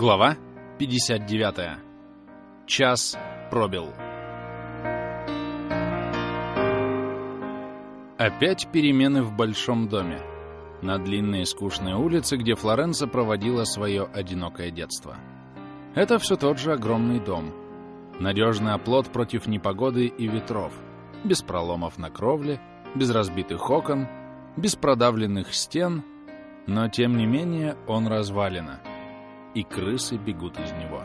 Глава 59. Час пробил. Опять перемены в большом доме. На длинной скучной улице, где Флоренса проводила свое одинокое детство. Это все тот же огромный дом. Надежный оплот против непогоды и ветров. Без проломов на кровле, без разбитых окон, без продавленных стен, но тем не менее он развалина и крысы бегут из него.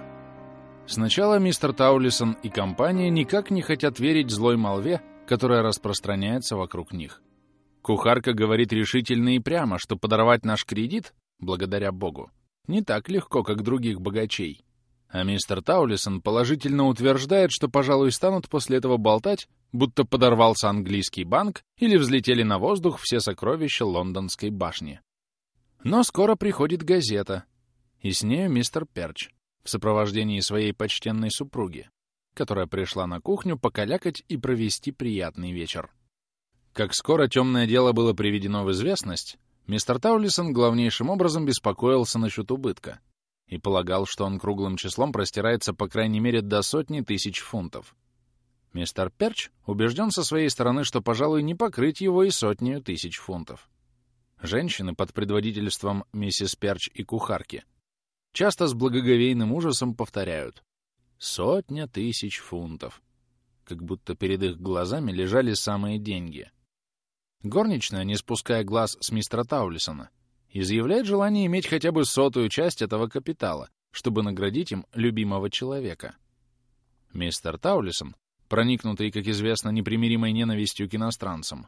Сначала мистер Таулисон и компания никак не хотят верить злой молве, которая распространяется вокруг них. Кухарка говорит решительно и прямо, что подорвать наш кредит, благодаря Богу, не так легко, как других богачей. А мистер Таулисон положительно утверждает, что, пожалуй, станут после этого болтать, будто подорвался английский банк или взлетели на воздух все сокровища лондонской башни. Но скоро приходит газета, и с нею мистер Перч в сопровождении своей почтенной супруги, которая пришла на кухню покалякать и провести приятный вечер. Как скоро темное дело было приведено в известность, мистер Таулисон главнейшим образом беспокоился насчет убытка и полагал, что он круглым числом простирается по крайней мере до сотни тысяч фунтов. Мистер Перч убежден со своей стороны, что, пожалуй, не покрыть его и сотню тысяч фунтов. Женщины под предводительством миссис Перч и кухарки — часто с благоговейным ужасом повторяют «сотня тысяч фунтов», как будто перед их глазами лежали самые деньги. Горничная, не спуская глаз с мистера Таулисона, изъявляет желание иметь хотя бы сотую часть этого капитала, чтобы наградить им любимого человека. Мистер Таулисон, проникнутый, как известно, непримиримой ненавистью к иностранцам,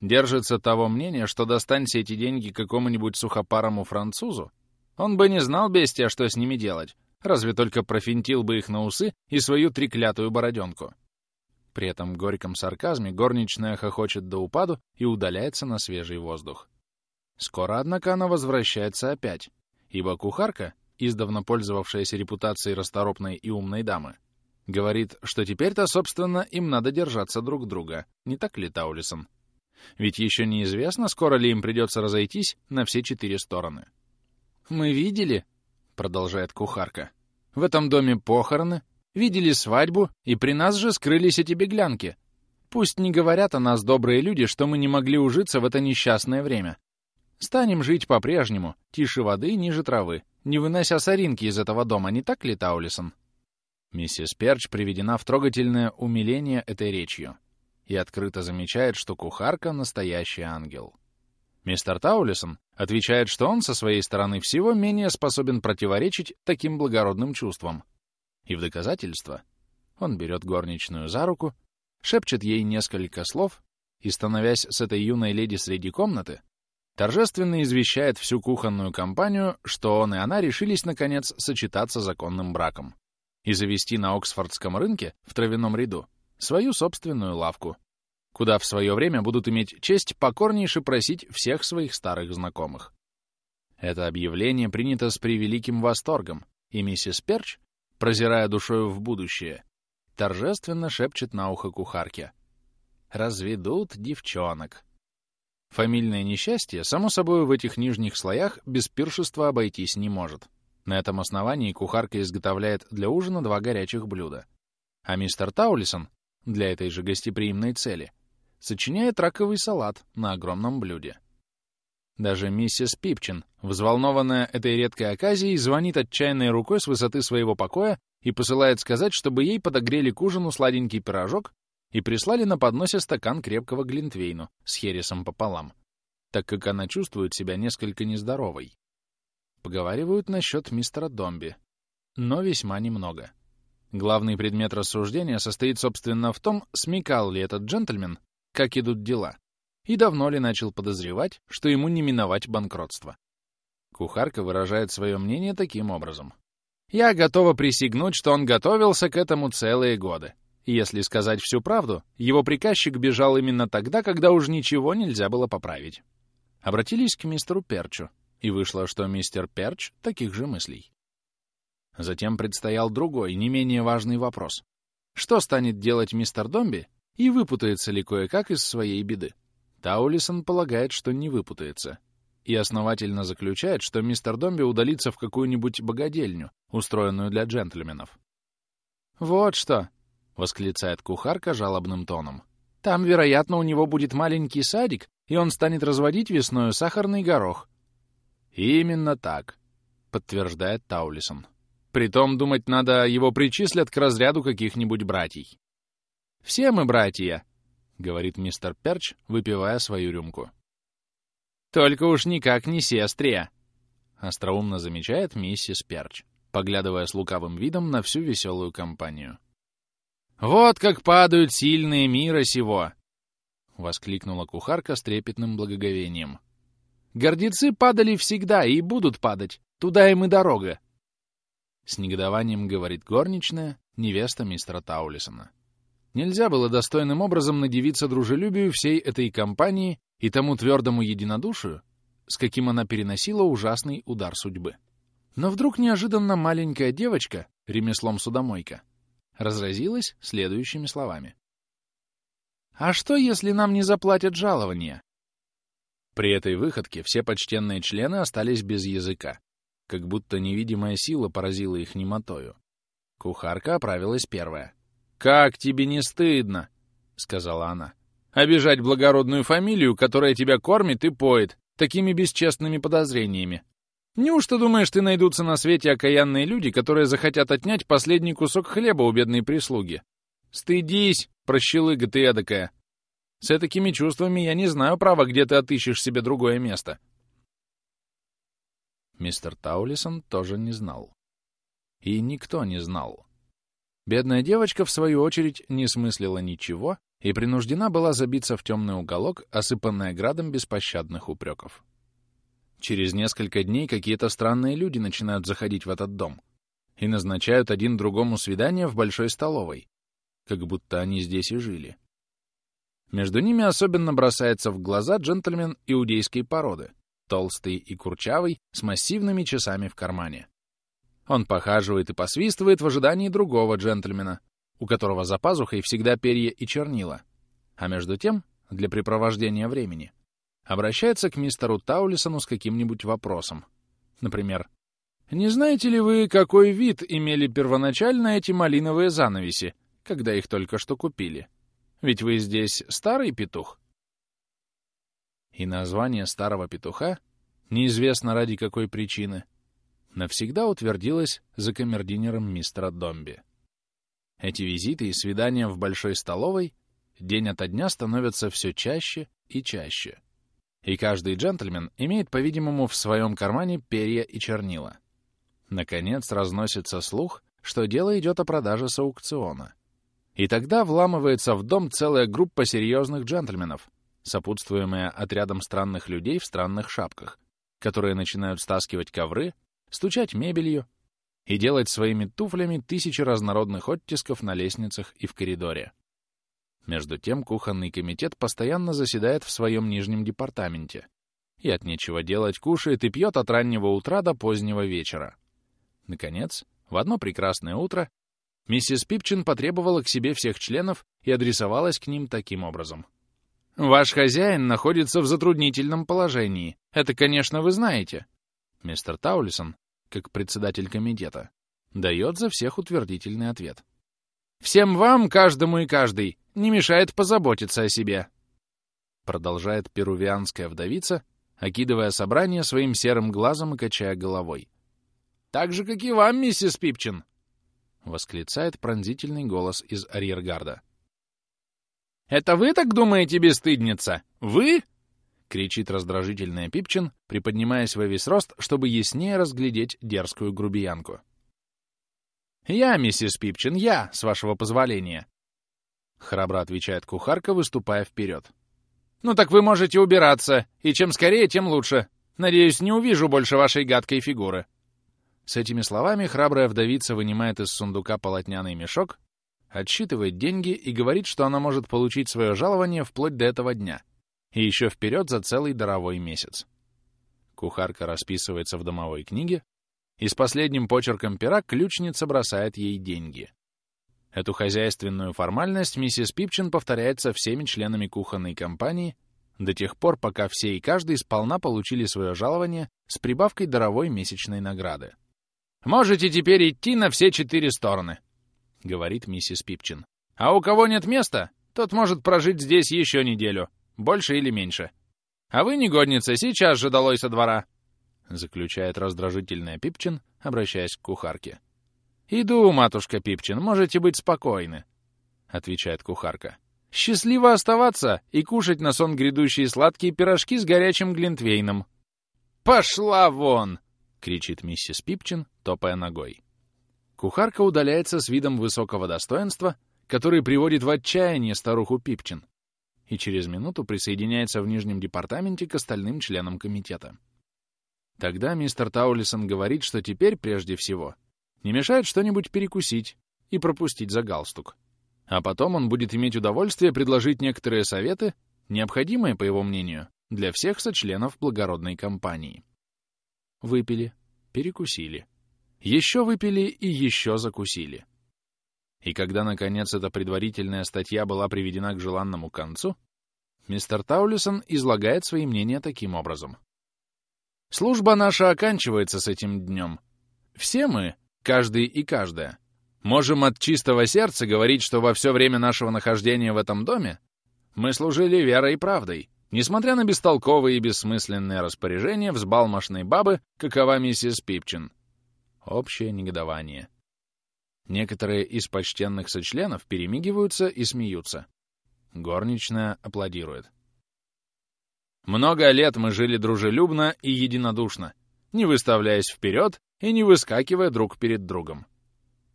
держится того мнения, что достанься эти деньги какому-нибудь сухопарому французу, он бы не знал, бестия, что с ними делать, разве только профинтил бы их на усы и свою треклятую бороденку. При этом горьком сарказме горничная хохочет до упаду и удаляется на свежий воздух. Скоро, однако, она возвращается опять, ибо кухарка, издавна пользовавшаяся репутацией расторопной и умной дамы, говорит, что теперь-то, собственно, им надо держаться друг друга, не так ли, Таулисон? Ведь еще неизвестно, скоро ли им придется разойтись на все четыре стороны. «Мы видели», — продолжает кухарка, — «в этом доме похороны, видели свадьбу, и при нас же скрылись эти беглянки. Пусть не говорят о нас добрые люди, что мы не могли ужиться в это несчастное время. Станем жить по-прежнему, тише воды, ниже травы, не вынося соринки из этого дома, не так ли, Таулисон?» Миссис Перч приведена в трогательное умиление этой речью и открыто замечает, что кухарка — настоящий ангел. Мистер Таулисон отвечает, что он со своей стороны всего менее способен противоречить таким благородным чувствам. И в доказательство он берет горничную за руку, шепчет ей несколько слов и, становясь с этой юной леди среди комнаты, торжественно извещает всю кухонную компанию, что он и она решились, наконец, сочетаться законным браком и завести на Оксфордском рынке в травяном ряду свою собственную лавку, куда в свое время будут иметь честь покорнейше просить всех своих старых знакомых. Это объявление принято с превеликим восторгом, и миссис Перч, прозирая душою в будущее, торжественно шепчет на ухо кухарке. «Разведут девчонок». Фамильное несчастье, само собой, в этих нижних слоях без пиршества обойтись не может. На этом основании кухарка изготовляет для ужина два горячих блюда. А мистер Таулисон, для этой же гостеприимной цели, сочиняет раковый салат на огромном блюде. Даже миссис Пипчин, взволнованная этой редкой оказией, звонит отчаянной рукой с высоты своего покоя и посылает сказать, чтобы ей подогрели к ужину сладенький пирожок и прислали на подносе стакан крепкого глинтвейну с хересом пополам, так как она чувствует себя несколько нездоровой. Поговаривают насчет мистера Домби, но весьма немного. Главный предмет рассуждения состоит, собственно, в том, смекал ли этот джентльмен как идут дела, и давно ли начал подозревать, что ему не миновать банкротство. Кухарка выражает свое мнение таким образом. «Я готова присягнуть, что он готовился к этому целые годы. Если сказать всю правду, его приказчик бежал именно тогда, когда уж ничего нельзя было поправить». Обратились к мистеру Перчу, и вышло, что мистер Перч таких же мыслей. Затем предстоял другой, не менее важный вопрос. Что станет делать мистер Домби, и выпутается ли кое-как из своей беды. Таулисон полагает, что не выпутается. и основательно заключает, что мистер Домби удалится в какую-нибудь богадельню, устроенную для джентльменов. «Вот что!» — восклицает кухарка жалобным тоном. «Там, вероятно, у него будет маленький садик, и он станет разводить весною сахарный горох». «Именно так», — подтверждает Таулисон. «Притом, думать надо, его причислят к разряду каких-нибудь братьей». «Все мы братья», — говорит мистер Перч, выпивая свою рюмку. «Только уж никак не сестрия», — остроумно замечает миссис Перч, поглядывая с лукавым видом на всю веселую компанию. «Вот как падают сильные мира сего!» — воскликнула кухарка с трепетным благоговением. «Гордецы падали всегда и будут падать. Туда им и дорога!» С негодованием говорит горничная, невеста мистера Таулисона. Нельзя было достойным образом надевиться дружелюбию всей этой компании и тому твердому единодушию, с каким она переносила ужасный удар судьбы. Но вдруг неожиданно маленькая девочка, ремеслом судомойка, разразилась следующими словами. «А что, если нам не заплатят жалования?» При этой выходке все почтенные члены остались без языка, как будто невидимая сила поразила их немотою. Кухарка оправилась первая. «Как тебе не стыдно?» — сказала она. «Обижать благородную фамилию, которая тебя кормит и поет, такими бесчестными подозрениями. Неужто думаешь, ты найдутся на свете окаянные люди, которые захотят отнять последний кусок хлеба у бедной прислуги? Стыдись, прощелыга ты эдакая. С такими чувствами я не знаю, права, где ты отыщешь себе другое место». Мистер Таулисон тоже не знал. И никто не знал. Бедная девочка, в свою очередь, не смыслила ничего и принуждена была забиться в темный уголок, осыпанная градом беспощадных упреков. Через несколько дней какие-то странные люди начинают заходить в этот дом и назначают один другому свидание в большой столовой, как будто они здесь и жили. Между ними особенно бросается в глаза джентльмен иудейской породы, толстый и курчавый, с массивными часами в кармане. Он похаживает и посвистывает в ожидании другого джентльмена, у которого за пазухой всегда перья и чернила. А между тем, для препровождения времени, обращается к мистеру Таулисону с каким-нибудь вопросом. Например, «Не знаете ли вы, какой вид имели первоначально эти малиновые занавеси, когда их только что купили? Ведь вы здесь старый петух?» И название старого петуха, неизвестно ради какой причины, — навсегда утвердилась за камердинером мистера Домби. Эти визиты и свидания в большой столовой день ото дня становятся все чаще и чаще. И каждый джентльмен имеет, по-видимому, в своем кармане перья и чернила. Наконец разносится слух, что дело идет о продаже с аукциона. И тогда вламывается в дом целая группа серьезных джентльменов, сопутствуемая отрядом странных людей в странных шапках, которые начинают стаскивать ковры, стучать мебелью и делать своими туфлями тысячи разнородных оттисков на лестницах и в коридоре. Между тем кухонный комитет постоянно заседает в своем нижнем департаменте и от нечего делать кушает и пьет от раннего утра до позднего вечера. Наконец, в одно прекрасное утро миссис Пипчин потребовала к себе всех членов и адресовалась к ним таким образом. «Ваш хозяин находится в затруднительном положении. Это, конечно, вы знаете. Мистер Таулисон, как председатель комитета, дает за всех утвердительный ответ. «Всем вам, каждому и каждый, не мешает позаботиться о себе», продолжает перувианская вдовица, окидывая собрание своим серым глазом и качая головой. «Так же, как и вам, миссис Пипчин!» — восклицает пронзительный голос из арьергарда. «Это вы так думаете, бесстыдница? Вы?» — кричит раздражительная Пипчин, приподнимаясь во весь рост, чтобы яснее разглядеть дерзкую грубиянку. «Я, миссис Пипчин, я, с вашего позволения!» Храбро отвечает кухарка, выступая вперед. «Ну так вы можете убираться, и чем скорее, тем лучше. Надеюсь, не увижу больше вашей гадкой фигуры». С этими словами храбрая вдовица вынимает из сундука полотняный мешок, отсчитывает деньги и говорит, что она может получить свое жалование вплоть до этого дня — и еще вперед за целый даровой месяц. Кухарка расписывается в домовой книге, и с последним почерком пера ключница бросает ей деньги. Эту хозяйственную формальность миссис Пипчин повторяет со всеми членами кухонной компании, до тех пор, пока все и каждый сполна получили свое жалование с прибавкой даровой месячной награды. «Можете теперь идти на все четыре стороны», — говорит миссис Пипчин. «А у кого нет места, тот может прожить здесь еще неделю, больше или меньше. А вы, негодница, сейчас же долой со двора», — заключает раздражительная Пипчин, обращаясь к кухарке. «Иду, матушка Пипчин, можете быть спокойны», — отвечает кухарка. «Счастливо оставаться и кушать на сон грядущие сладкие пирожки с горячим глинтвейном». «Пошла вон!» — кричит миссис Пипчин, топая ногой. Кухарка удаляется с видом высокого достоинства, который приводит в отчаяние старуху Пипчин, и через минуту присоединяется в Нижнем департаменте к остальным членам комитета. Тогда мистер Таулисон говорит, что теперь, прежде всего, не мешает что-нибудь перекусить и пропустить за галстук. А потом он будет иметь удовольствие предложить некоторые советы, необходимые, по его мнению, для всех сочленов благородной компании. Выпили, перекусили. Еще выпили и еще закусили. И когда, наконец, эта предварительная статья была приведена к желанному концу, мистер Таулисон излагает свои мнения таким образом. «Служба наша оканчивается с этим днем. Все мы, каждый и каждая. Можем от чистого сердца говорить, что во все время нашего нахождения в этом доме мы служили верой и правдой, несмотря на бестолковые и бессмысленные распоряжения взбалмошной бабы, какова миссис Пипчин. Общее негодование. Некоторые из почтенных сочленов перемигиваются и смеются. Горничная аплодирует. Много лет мы жили дружелюбно и единодушно, не выставляясь вперед и не выскакивая друг перед другом.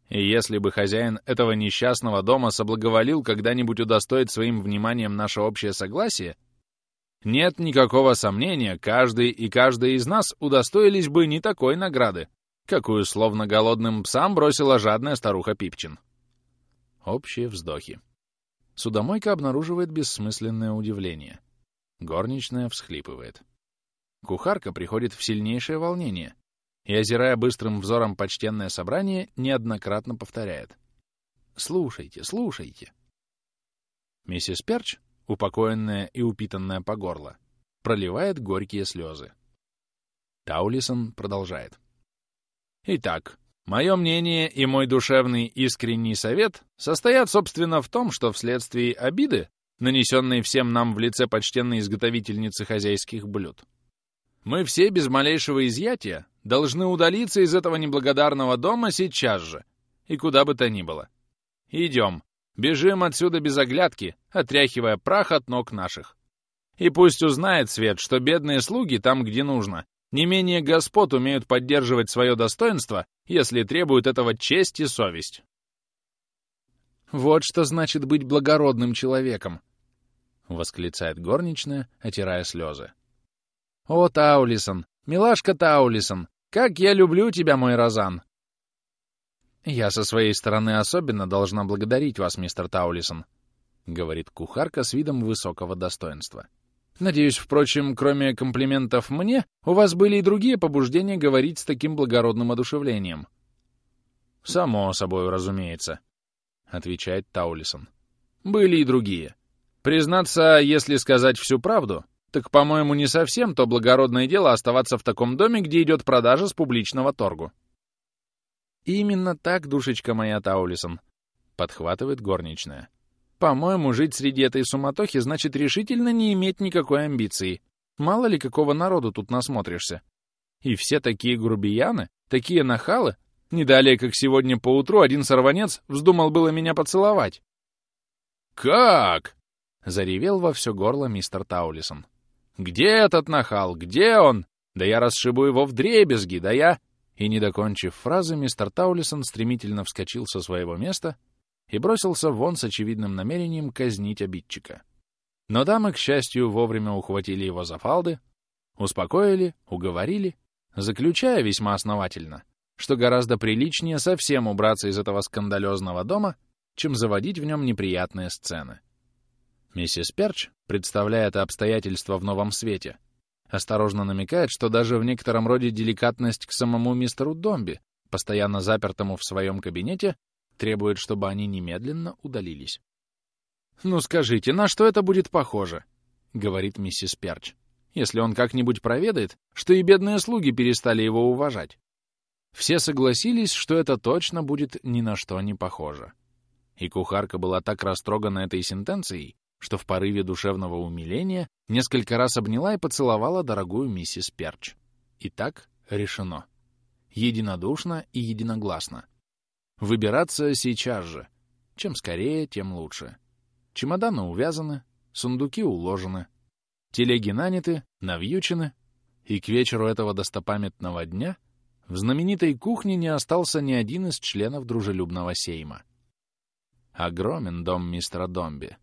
И если бы хозяин этого несчастного дома соблаговолил когда-нибудь удостоить своим вниманием наше общее согласие, нет никакого сомнения, каждый и каждая из нас удостоились бы не такой награды, какую словно голодным псам бросила жадная старуха Пипчин. Общие вздохи. Судомойка обнаруживает бессмысленное удивление. Горничная всхлипывает. Кухарка приходит в сильнейшее волнение — и, озирая быстрым взором почтенное собрание, неоднократно повторяет. «Слушайте, слушайте». Миссис Перч, упокоенная и упитанная по горло, проливает горькие слезы. Таулисон продолжает. «Итак, мое мнение и мой душевный искренний совет состоят, собственно, в том, что вследствие обиды, нанесенной всем нам в лице почтенной изготовительницы хозяйских блюд, мы все без малейшего изъятия должны удалиться из этого неблагодарного дома сейчас же, и куда бы то ни было. Идем, бежим отсюда без оглядки, отряхивая прах от ног наших. И пусть узнает свет, что бедные слуги там, где нужно, не менее господ умеют поддерживать свое достоинство, если требуют этого честь и совесть. «Вот что значит быть благородным человеком!» — восклицает горничная, отирая слезы. «О, Таулисон, милашка Таулисон, как я люблю тебя, мой Розан!» «Я со своей стороны особенно должна благодарить вас, мистер Таулисон», — говорит кухарка с видом высокого достоинства. «Надеюсь, впрочем, кроме комплиментов мне, у вас были и другие побуждения говорить с таким благородным одушевлением». «Само собой, разумеется», — отвечает Таулисон. «Были и другие. Признаться, если сказать всю правду, так, по-моему, не совсем то благородное дело оставаться в таком доме, где идет продажа с публичного торгу. «Именно так, душечка моя Таулисон», — подхватывает горничная. «По-моему, жить среди этой суматохи значит решительно не иметь никакой амбиции. Мало ли какого народу тут насмотришься. И все такие грубияны, такие нахалы. Не далее, как сегодня поутру, один сорванец вздумал было меня поцеловать». «Как?» — заревел во все горло мистер Таулисон. Где этот нахал? Где он? Да я расшибу его в дребезги, да я...» И, не докончив фразы, мистер Таулисон стремительно вскочил со своего места и бросился вон с очевидным намерением казнить обидчика. Но дамы, к счастью, вовремя ухватили его за фалды, успокоили, уговорили, заключая весьма основательно, что гораздо приличнее совсем убраться из этого скандалезного дома, чем заводить в нем неприятные сцены. Миссис Перч, представляя это обстоятельство в новом свете, осторожно намекает, что даже в некотором роде деликатность к самому мистеру Домби, постоянно запертому в своем кабинете, требует, чтобы они немедленно удалились. «Ну скажите, на что это будет похоже? — говорит миссис Перч, «если он как-нибудь проведает, что и бедные слуги перестали его уважать». Все согласились, что это точно будет ни на что не похоже. И кухарка была так растрогана этой сентенцией, что в порыве душевного умиления несколько раз обняла и поцеловала дорогую миссис Перч. И так решено. Единодушно и единогласно. Выбираться сейчас же. Чем скорее, тем лучше. Чемоданы увязаны, сундуки уложены, телеги наняты, навьючены, и к вечеру этого достопамятного дня в знаменитой кухне не остался ни один из членов дружелюбного сейма. Огромен дом мистера Домби,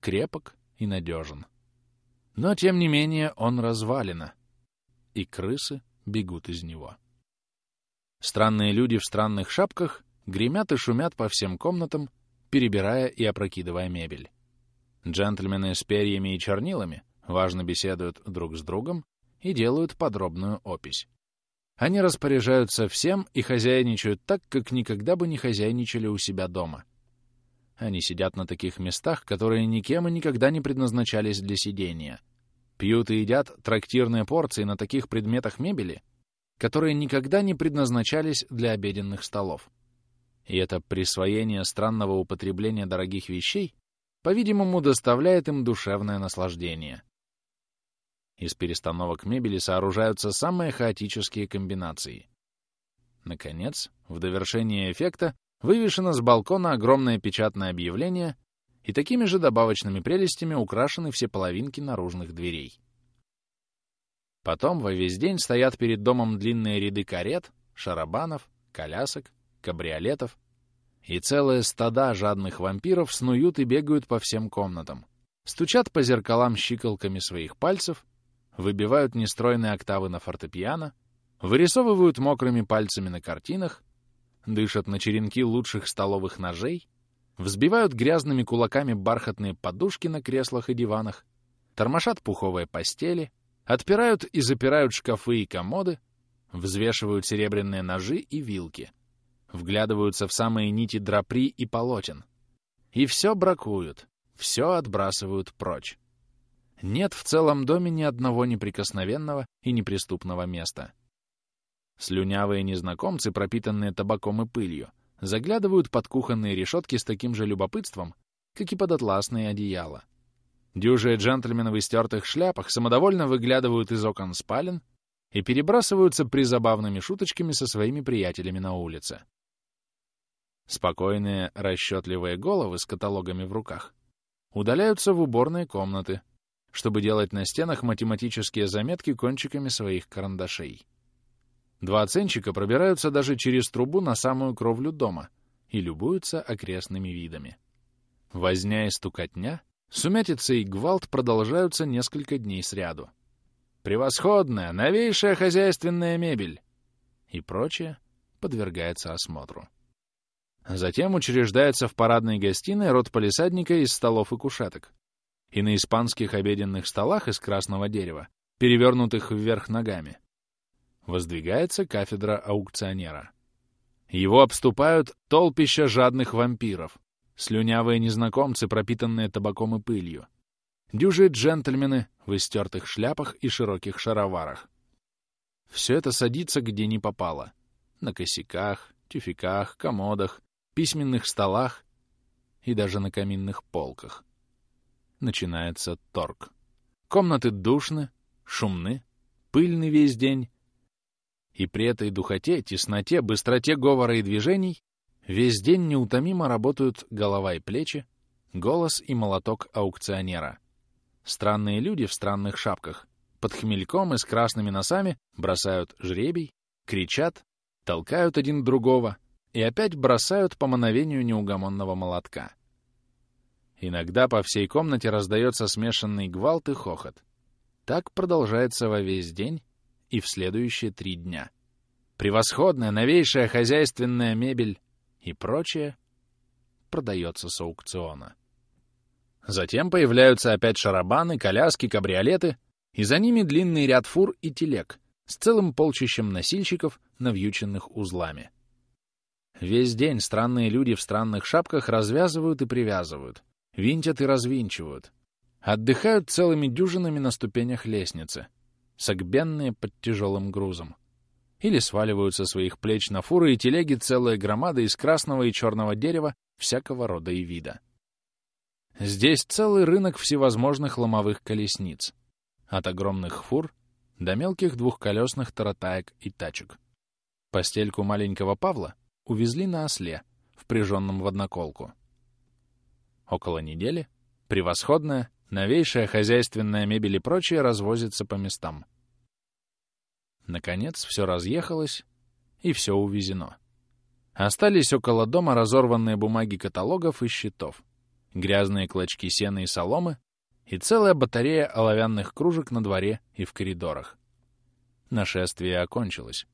крепок и надежен. Но, тем не менее, он развалина, и крысы бегут из него. Странные люди в странных шапках гремят и шумят по всем комнатам, перебирая и опрокидывая мебель. Джентльмены с перьями и чернилами важно беседуют друг с другом и делают подробную опись. Они распоряжаются всем и хозяйничают так, как никогда бы не хозяйничали у себя дома. Они сидят на таких местах, которые никем и никогда не предназначались для сидения. Пьют и едят трактирные порции на таких предметах мебели, которые никогда не предназначались для обеденных столов. И это присвоение странного употребления дорогих вещей, по-видимому, доставляет им душевное наслаждение. Из перестановок мебели сооружаются самые хаотические комбинации. Наконец, в довершение эффекта вывешено с балкона огромное печатное объявление, и такими же добавочными прелестями украшены все половинки наружных дверей. Потом во весь день стоят перед домом длинные ряды карет, шарабанов, колясок, кабриолетов, и целые стада жадных вампиров снуют и бегают по всем комнатам, стучат по зеркалам щиколками своих пальцев, выбивают нестройные октавы на фортепиано, вырисовывают мокрыми пальцами на картинах, дышат на черенки лучших столовых ножей, взбивают грязными кулаками бархатные подушки на креслах и диванах, тормошат пуховые постели, отпирают и запирают шкафы и комоды, взвешивают серебряные ножи и вилки, вглядываются в самые нити драпри и полотен. И все бракуют, все отбрасывают прочь. Нет в целом доме ни одного неприкосновенного и неприступного места. Слюнявые незнакомцы, пропитанные табаком и пылью, заглядывают под кухонные решетки с таким же любопытством, как и под атласные одеяла. Дюжие джентльмены в истертых шляпах самодовольно выглядывают из окон спален и перебрасываются призабавными шуточками со своими приятелями на улице. Спокойные, расчетливые головы с каталогами в руках удаляются в уборные комнаты, чтобы делать на стенах математические заметки кончиками своих карандашей. Два оценщика пробираются даже через трубу на самую кровлю дома и любуются окрестными видами. Возня и стукотня, сумятица и гвалт продолжаются несколько дней сряду. Превосходная, новейшая хозяйственная мебель и прочее подвергается осмотру. Затем учреждается в парадной гостиной род полисадника из столов и кушеток. И на испанских обеденных столах из красного дерева, перевернутых вверх ногами, воздвигается кафедра аукционера. Его обступают толпища жадных вампиров, слюнявые незнакомцы, пропитанные табаком и пылью, дюжие джентльмены в истертых шляпах и широких шароварах. Все это садится где ни попало. На косяках, тюфяках, комодах, письменных столах и даже на каминных полках. Начинается торг. Комнаты душны, шумны, пыльны весь день, и при этой духоте, тесноте, быстроте говора и движений весь день неутомимо работают голова и плечи, голос и молоток аукционера. Странные люди в странных шапках, под хмельком и с красными носами бросают жребий, кричат, толкают один другого и опять бросают по мановению неугомонного молотка. Иногда по всей комнате раздается смешанный гвалт и хохот. Так продолжается во весь день, и в следующие три дня. Превосходная, новейшая хозяйственная мебель и прочее продается с аукциона. Затем появляются опять шарабаны, коляски, кабриолеты, и за ними длинный ряд фур и телег с целым полчищем носильщиков, навьюченных узлами. Весь день странные люди в странных шапках развязывают и привязывают, винтят и развинчивают. отдыхают целыми дюжинами на ступенях лестницы, согбенные под тяжелым грузом. Или сваливают со своих плеч на фуры и телеги целые громады из красного и черного дерева всякого рода и вида. Здесь целый рынок всевозможных ломовых колесниц, от огромных фур до мелких двухколесных таратаек и тачек. Постельку маленького Павла увезли на осле, впряженном в одноколку. Около недели превосходная, новейшая хозяйственная мебель и прочее развозится по местам. Наконец, все разъехалось, и все увезено. Остались около дома разорванные бумаги каталогов и счетов, грязные клочки сена и соломы и целая батарея оловянных кружек на дворе и в коридорах. Нашествие окончилось.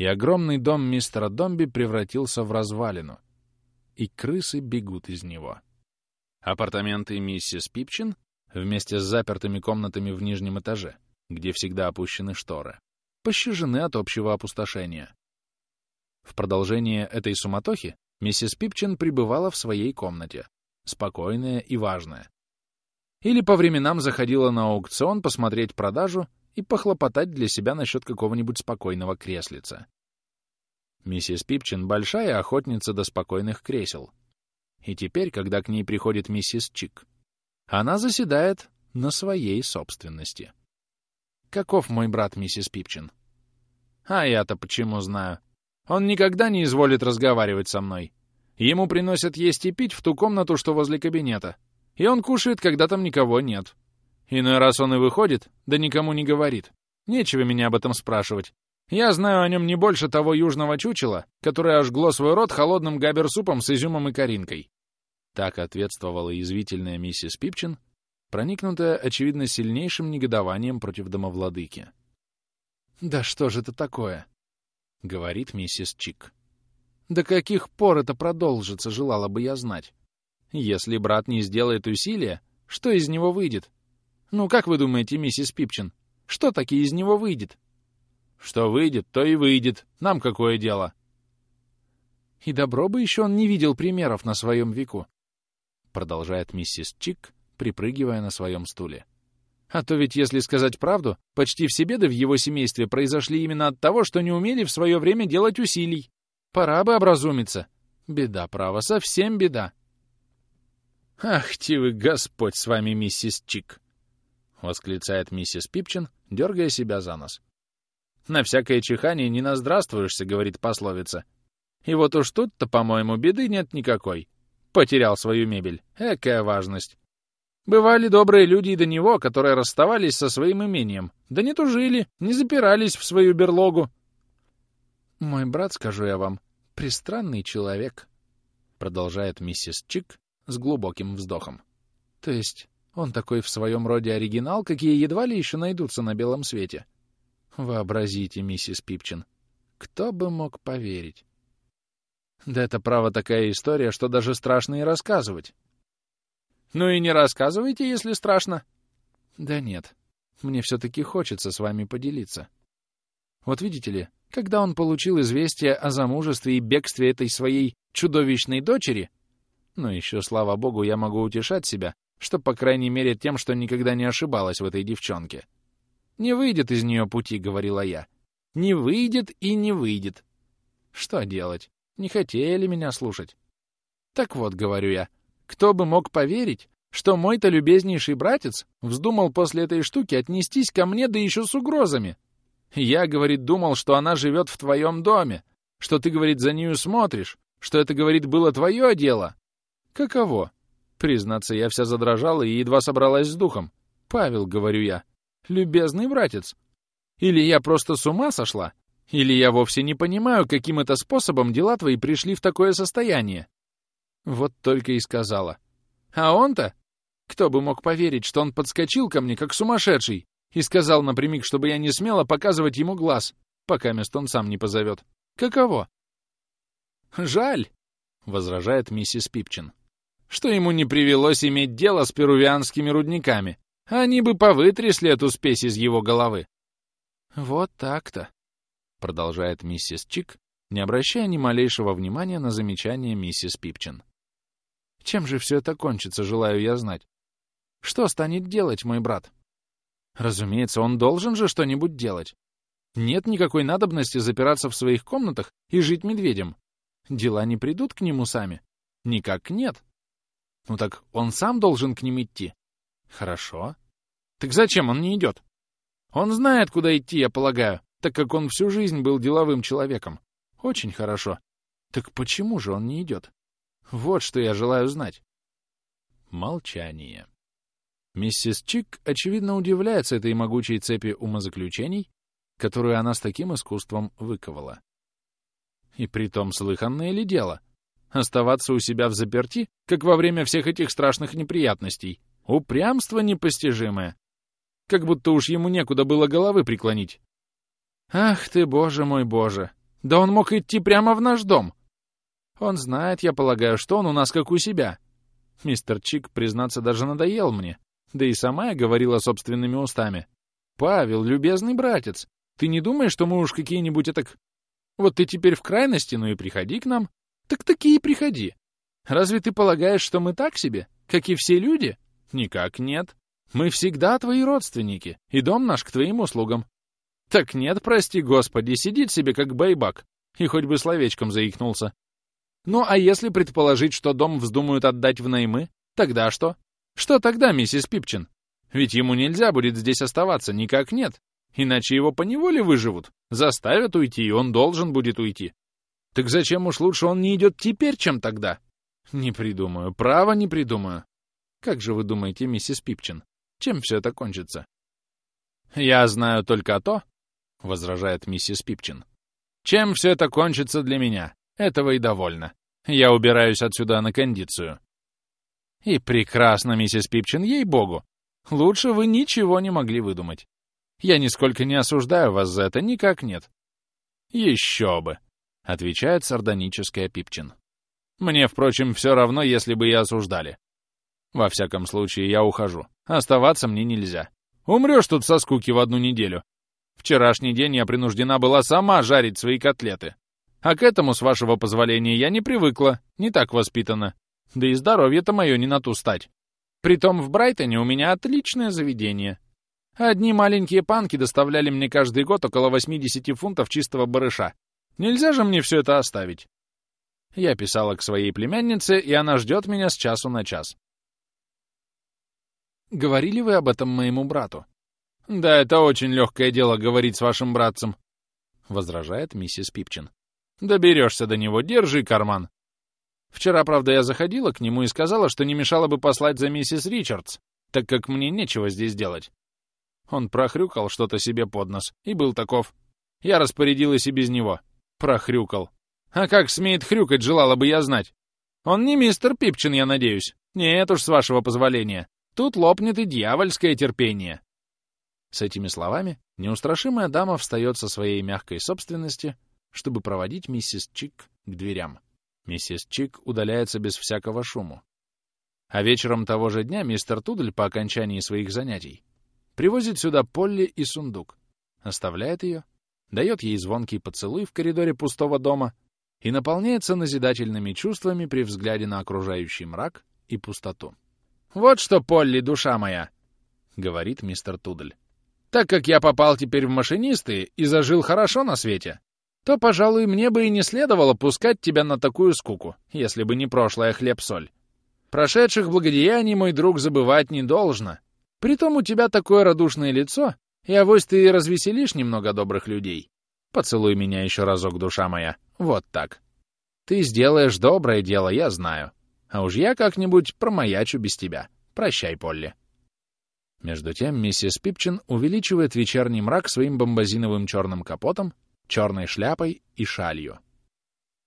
И огромный дом мистера Домби превратился в развалину, и крысы бегут из него. Апартаменты миссис Пипчин вместе с запертыми комнатами в нижнем этаже, где всегда опущены шторы, пощажены от общего опустошения. В продолжение этой суматохи миссис Пипчин пребывала в своей комнате, спокойная и важная. Или по временам заходила на аукцион посмотреть продажу и похлопотать для себя насчет какого-нибудь спокойного креслица. Миссис Пипчин — большая охотница до спокойных кресел. И теперь, когда к ней приходит миссис Чик, она заседает на своей собственности. Каков мой брат, миссис Пипчин? А я-то почему знаю? Он никогда не изволит разговаривать со мной. Ему приносят есть и пить в ту комнату, что возле кабинета. И он кушает, когда там никого нет. Иной раз он и выходит, да никому не говорит. Нечего меня об этом спрашивать. Я знаю о нем не больше того южного чучела, которое ожгло свой рот холодным габер-супом с изюмом и коринкой. Так ответствовала язвительная миссис Пипчин, проникнутая, очевидно, сильнейшим негодованием против домовладыки. «Да что же это такое?» — говорит миссис Чик. «До каких пор это продолжится, желала бы я знать. Если брат не сделает усилия, что из него выйдет? Ну, как вы думаете, миссис Пипчин, что таки из него выйдет? Что выйдет, то и выйдет. Нам какое дело? И добро бы еще он не видел примеров на своем веку. Продолжает миссис Чик, припрыгивая на своем стуле. А то ведь, если сказать правду, почти все беды в его семействе произошли именно от того, что не умели в свое время делать усилий. Пора бы образумиться. Беда, право, совсем беда. «Ах, ти вы, Господь с вами, миссис Чик!» — восклицает миссис Пипчин, дергая себя за нос. «На всякое чихание не наздравствуешься», — говорит пословица. «И вот уж тут-то, по-моему, беды нет никакой. Потерял свою мебель. Экая важность. Бывали добрые люди и до него, которые расставались со своим имением. Да не тужили, не запирались в свою берлогу». «Мой брат, скажу я вам, пристранный человек», — продолжает миссис Чик с глубоким вздохом. «То есть он такой в своем роде оригинал, какие едва ли еще найдутся на белом свете. Вообразите, миссис Пипчин, кто бы мог поверить? Да это право такая история, что даже страшно и рассказывать. Ну и не рассказывайте, если страшно. Да нет, мне все-таки хочется с вами поделиться. Вот видите ли, когда он получил известие о замужестве и бегстве этой своей чудовищной дочери, ну еще, слава богу, я могу утешать себя, что, по крайней мере, тем, что никогда не ошибалась в этой девчонке. «Не выйдет из нее пути», — говорила я. «Не выйдет и не выйдет». Что делать? Не хотели меня слушать. Так вот, говорю я, кто бы мог поверить, что мой-то любезнейший братец вздумал после этой штуки отнестись ко мне, да еще с угрозами. Я, говорит, думал, что она живет в твоем доме, что ты, говорит, за нею смотришь, что это, говорит, было твое дело. Каково? Признаться, я вся задрожала и едва собралась с духом. «Павел», — говорю я, — «любезный братец, или я просто с ума сошла, или я вовсе не понимаю, каким это способом дела твои пришли в такое состояние». Вот только и сказала. А он-то? Кто бы мог поверить, что он подскочил ко мне, как сумасшедший, и сказал напрямик, чтобы я не смела показывать ему глаз, пока мест он сам не позовет. Каково? «Жаль», — возражает миссис Пипчин что ему не привелось иметь дело с перувианскими рудниками. Они бы повытрясли эту спесь из его головы. «Вот так-то», — продолжает миссис Чик, не обращая ни малейшего внимания на замечание миссис Пипчин. «Чем же все это кончится, желаю я знать? Что станет делать мой брат? Разумеется, он должен же что-нибудь делать. Нет никакой надобности запираться в своих комнатах и жить медведем. Дела не придут к нему сами. Никак нет. Ну так он сам должен к ним идти. Хорошо. Так зачем он не идет? Он знает, куда идти, я полагаю, так как он всю жизнь был деловым человеком. Очень хорошо. Так почему же он не идет? Вот что я желаю знать. Молчание. Миссис Чик, очевидно, удивляется этой могучей цепи умозаключений, которую она с таким искусством выковала. И притом слыханное ли дело? Оставаться у себя в заперти, как во время всех этих страшных неприятностей. Упрямство непостижимое. Как будто уж ему некуда было головы преклонить. Ах ты, боже мой, боже! Да он мог идти прямо в наш дом! Он знает, я полагаю, что он у нас как у себя. Мистер Чик, признаться, даже надоел мне. Да и сама я говорила собственными устами. «Павел, любезный братец, ты не думаешь, что мы уж какие-нибудь так... Вот ты теперь в крайности, ну и приходи к нам. Так такие приходи. Разве ты полагаешь, что мы так себе, как и все люди? Никак нет. Мы всегда твои родственники, и дом наш к твоим услугам. Так нет, прости господи, сидит себе как байбак, и хоть бы словечком заикнулся. Ну а если предположить, что дом вздумают отдать в наймы, тогда что? Что тогда, миссис Пипчин? Ведь ему нельзя будет здесь оставаться, никак нет. Иначе его поневоле выживут. Заставят уйти, и он должен будет уйти. Так зачем уж лучше он не идет теперь, чем тогда? Не придумаю, право не придумаю. Как же вы думаете, миссис Пипчин, чем все это кончится? Я знаю только то, — возражает миссис Пипчин, — чем все это кончится для меня. Этого и довольно. Я убираюсь отсюда на кондицию. И прекрасно, миссис Пипчин, ей-богу. Лучше вы ничего не могли выдумать. Я нисколько не осуждаю вас за это, никак нет. Еще бы, — отвечает сардоническая Пипчин. Мне, впрочем, все равно, если бы и осуждали. Во всяком случае, я ухожу. Оставаться мне нельзя. Умрешь тут со скуки в одну неделю. Вчерашний день я принуждена была сама жарить свои котлеты. А к этому, с вашего позволения, я не привыкла, не так воспитана. Да и здоровье-то мое не на ту стать. Притом в Брайтоне у меня отличное заведение. Одни маленькие панки доставляли мне каждый год около 80 фунтов чистого барыша. Нельзя же мне все это оставить. Я писала к своей племяннице, и она ждет меня с часу на час. Говорили вы об этом моему брату? Да, это очень легкое дело говорить с вашим братцем, — возражает миссис Пипчин. Доберешься до него, держи карман. Вчера, правда, я заходила к нему и сказала, что не мешало бы послать за миссис Ричардс, так как мне нечего здесь делать. Он прохрюкал что-то себе под нос и был таков. Я распорядилась и без него. Прохрюкал. А как смеет хрюкать, желала бы я знать. Он не мистер Пипчин, я надеюсь. Нет уж, с вашего позволения. Тут лопнет и дьявольское терпение. С этими словами неустрашимая дама встает со своей мягкой собственности, чтобы проводить миссис Чик к дверям. Миссис Чик удаляется без всякого шуму. А вечером того же дня мистер Тудль по окончании своих занятий привозит сюда Полли и сундук, оставляет ее, дает ей звонкий поцелуй в коридоре пустого дома и наполняется назидательными чувствами при взгляде на окружающий мрак и пустоту. «Вот что, Полли, душа моя!» — говорит мистер Тудль. «Так как я попал теперь в машинисты и зажил хорошо на свете, то, пожалуй, мне бы и не следовало пускать тебя на такую скуку, если бы не прошлое хлеб-соль. Прошедших благодеяний, мой друг, забывать не должно. Притом у тебя такое радушное лицо, и авось ты и развеселишь немного добрых людей. Поцелуй меня еще разок, душа моя. Вот так. Ты сделаешь доброе дело, я знаю. А уж я как-нибудь промаячу без тебя. Прощай, Полли. Между тем миссис Пипчин увеличивает вечерний мрак своим бомбазиновым черным капотом черной шляпой и шалью.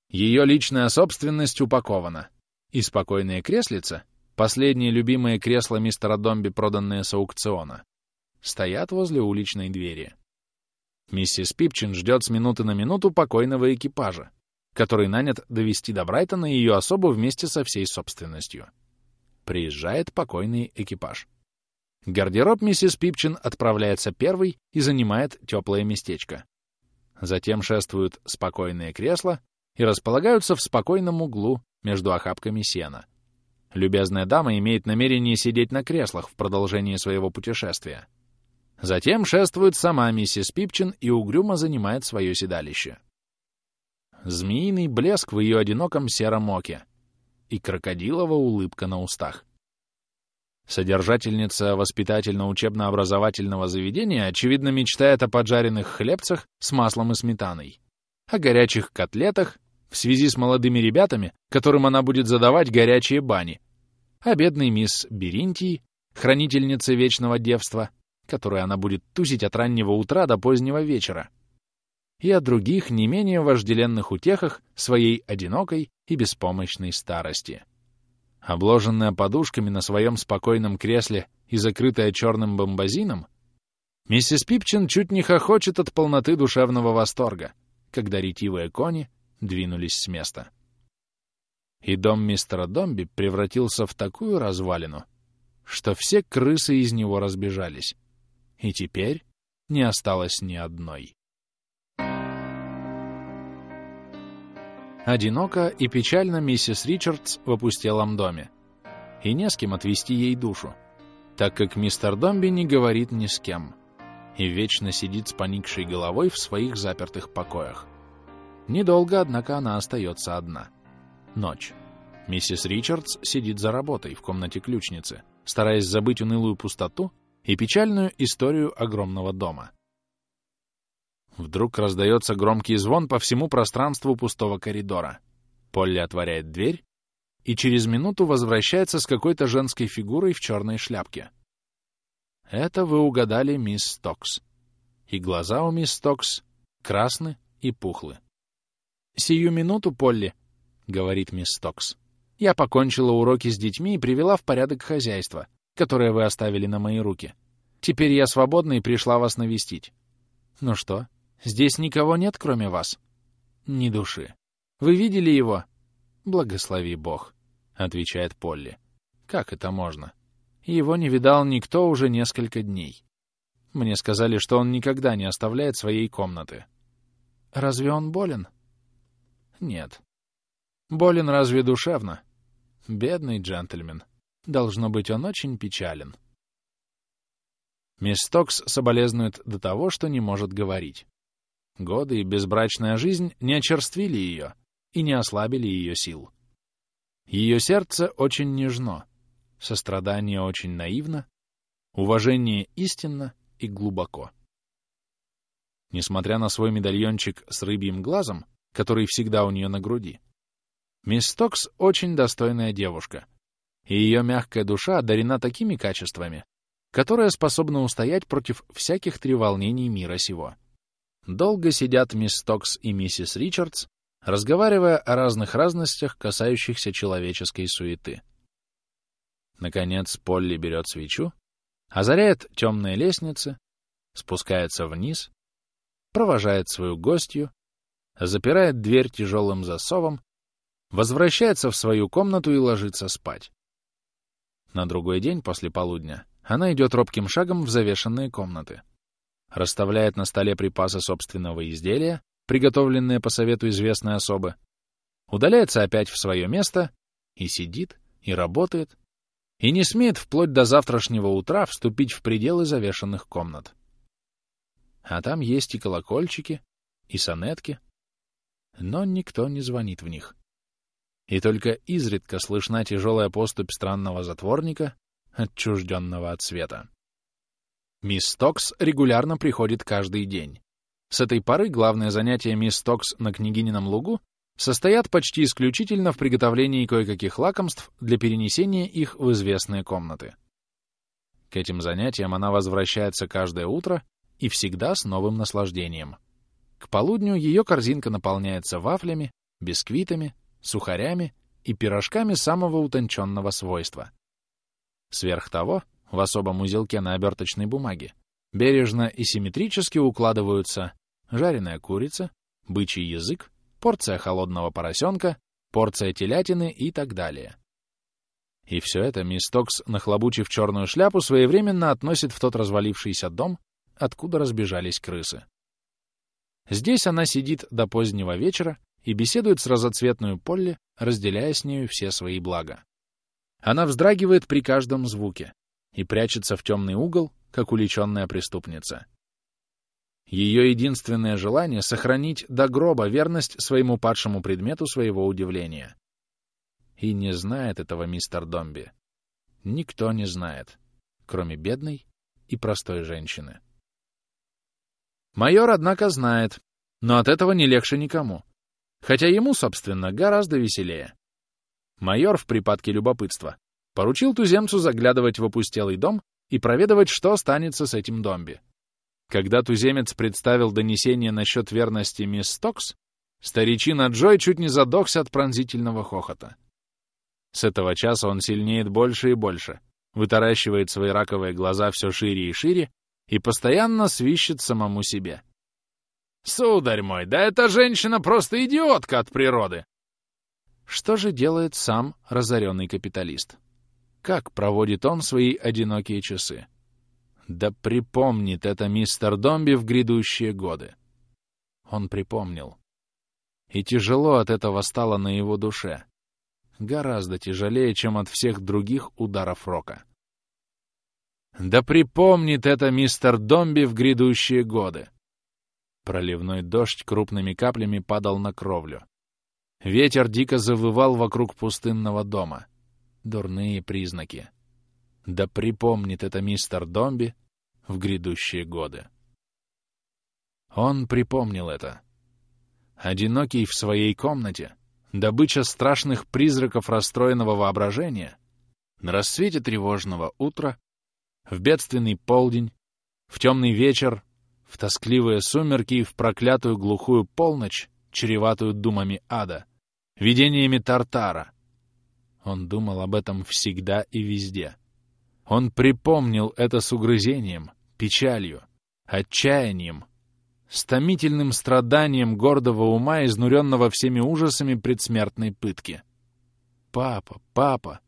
Ее личная собственность упакована, и спокойные креслица, последние любимые кресла мистера Домби, проданные с аукциона, стоят возле уличной двери. Миссис Пипчин ждет с минуты на минуту покойного экипажа, который нанят довести до Брайтона ее особу вместе со всей собственностью. Приезжает покойный экипаж. Гардероб миссис Пипчин отправляется первый и занимает теплое местечко. Затем шествуют спокойные кресла и располагаются в спокойном углу между охапками сена. Любезная дама имеет намерение сидеть на креслах в продолжении своего путешествия. Затем шествует сама миссис Пипчин и угрюмо занимает свое седалище. Змеиный блеск в ее одиноком сером оке и крокодилова улыбка на устах. Содержательница воспитательно-учебно-образовательного заведения, очевидно, мечтает о поджаренных хлебцах с маслом и сметаной, о горячих котлетах в связи с молодыми ребятами, которым она будет задавать горячие бани, о бедной мисс Беринтии, хранительнице вечного девства, которой она будет тусить от раннего утра до позднего вечера, и о других не менее вожделенных утехах своей одинокой и беспомощной старости. Обложенная подушками на своем спокойном кресле и закрытая черным бомбазином, миссис Пипчин чуть не хохочет от полноты душевного восторга, когда ретивые кони двинулись с места. И дом мистера Домби превратился в такую развалину, что все крысы из него разбежались. И теперь не осталось ни одной. Одиноко и печально миссис Ричардс в опустелом доме. И не с кем отвести ей душу, так как мистер Домби не говорит ни с кем и вечно сидит с поникшей головой в своих запертых покоях. Недолго, однако, она остается одна. Ночь. Миссис Ричардс сидит за работой в комнате ключницы, стараясь забыть унылую пустоту и печальную историю огромного дома. Вдруг раздается громкий звон по всему пространству пустого коридора. Полли отворяет дверь и через минуту возвращается с какой-то женской фигурой в черной шляпке. Это вы угадали мисс Стокс. И глаза у мисс Стокс красны и пухлы. «Сию минуту, Полли», — говорит мисс Стокс, — «я покончила уроки с детьми и привела в порядок хозяйство, которое вы оставили на мои руки. Теперь я свободна и пришла вас навестить. Ну что, Здесь никого нет, кроме вас? Ни души. Вы видели его? Благослови Бог, — отвечает Полли. Как это можно? Его не видал никто уже несколько дней. Мне сказали, что он никогда не оставляет своей комнаты. Разве он болен? Нет. Болен разве душевно? Бедный джентльмен. Должно быть, он очень печален. Мисс Стокс соболезнует до того, что не может говорить. Годы и безбрачная жизнь не очерствили ее и не ослабили ее сил. Ее сердце очень нежно, сострадание очень наивно, уважение истинно и глубоко. Несмотря на свой медальончик с рыбьим глазом, который всегда у нее на груди, мисс Стокс очень достойная девушка, и ее мягкая душа одарена такими качествами, которые способны устоять против всяких треволнений мира сего. Долго сидят мисс Стокс и миссис Ричардс, разговаривая о разных разностях, касающихся человеческой суеты. Наконец Полли берет свечу, озаряет темные лестницы, спускается вниз, провожает свою гостью, запирает дверь тяжелым засовом, возвращается в свою комнату и ложится спать. На другой день после полудня она идет робким шагом в завешенные комнаты расставляет на столе припасы собственного изделия, приготовленные по совету известной особы, удаляется опять в свое место и сидит, и работает, и не смеет вплоть до завтрашнего утра вступить в пределы завешенных комнат. А там есть и колокольчики, и сонетки, но никто не звонит в них. И только изредка слышна тяжелая поступь странного затворника, отчужденного от света. Мисс Стокс регулярно приходит каждый день. С этой поры главное занятие мисс Стокс на княгинином лугу состоят почти исключительно в приготовлении кое-каких лакомств для перенесения их в известные комнаты. К этим занятиям она возвращается каждое утро и всегда с новым наслаждением. К полудню ее корзинка наполняется вафлями, бисквитами, сухарями и пирожками самого утонченного свойства. Сверх того, в особом узелке на оберточной бумаге, бережно и симметрически укладываются жареная курица, бычий язык, порция холодного поросенка, порция телятины и так далее. И все это мисс Токс, нахлобучив черную шляпу, своевременно относит в тот развалившийся дом, откуда разбежались крысы. Здесь она сидит до позднего вечера и беседует с разоцветную Полли, разделяя с нею все свои блага. Она вздрагивает при каждом звуке и прячется в темный угол, как уличенная преступница. Ее единственное желание — сохранить до гроба верность своему падшему предмету своего удивления. И не знает этого мистер Домби. Никто не знает, кроме бедной и простой женщины. Майор, однако, знает, но от этого не легче никому. Хотя ему, собственно, гораздо веселее. Майор в припадке любопытства поручил туземцу заглядывать в опустелый дом и проведывать, что останется с этим домби. Когда туземец представил донесение насчет верности мисс Стокс, старичина Джой чуть не задохся от пронзительного хохота. С этого часа он сильнеет больше и больше, вытаращивает свои раковые глаза все шире и шире и постоянно свищет самому себе. «Сударь мой, да эта женщина просто идиотка от природы!» Что же делает сам разоренный капиталист? Как проводит он свои одинокие часы? Да припомнит это мистер Домби в грядущие годы. Он припомнил. И тяжело от этого стало на его душе. Гораздо тяжелее, чем от всех других ударов рока. Да припомнит это мистер Домби в грядущие годы. Проливной дождь крупными каплями падал на кровлю. Ветер дико завывал вокруг пустынного дома. Дурные признаки. Да припомнит это мистер Домби в грядущие годы. Он припомнил это. Одинокий в своей комнате, добыча страшных призраков расстроенного воображения, на рассвете тревожного утра, в бедственный полдень, в темный вечер, в тоскливые сумерки и в проклятую глухую полночь, чреватую думами ада — видениями Тартара. Он думал об этом всегда и везде. Он припомнил это с угрызением, печалью, отчаянием, с томительным страданием гордого ума, изнуренного всеми ужасами предсмертной пытки. «Папа, папа,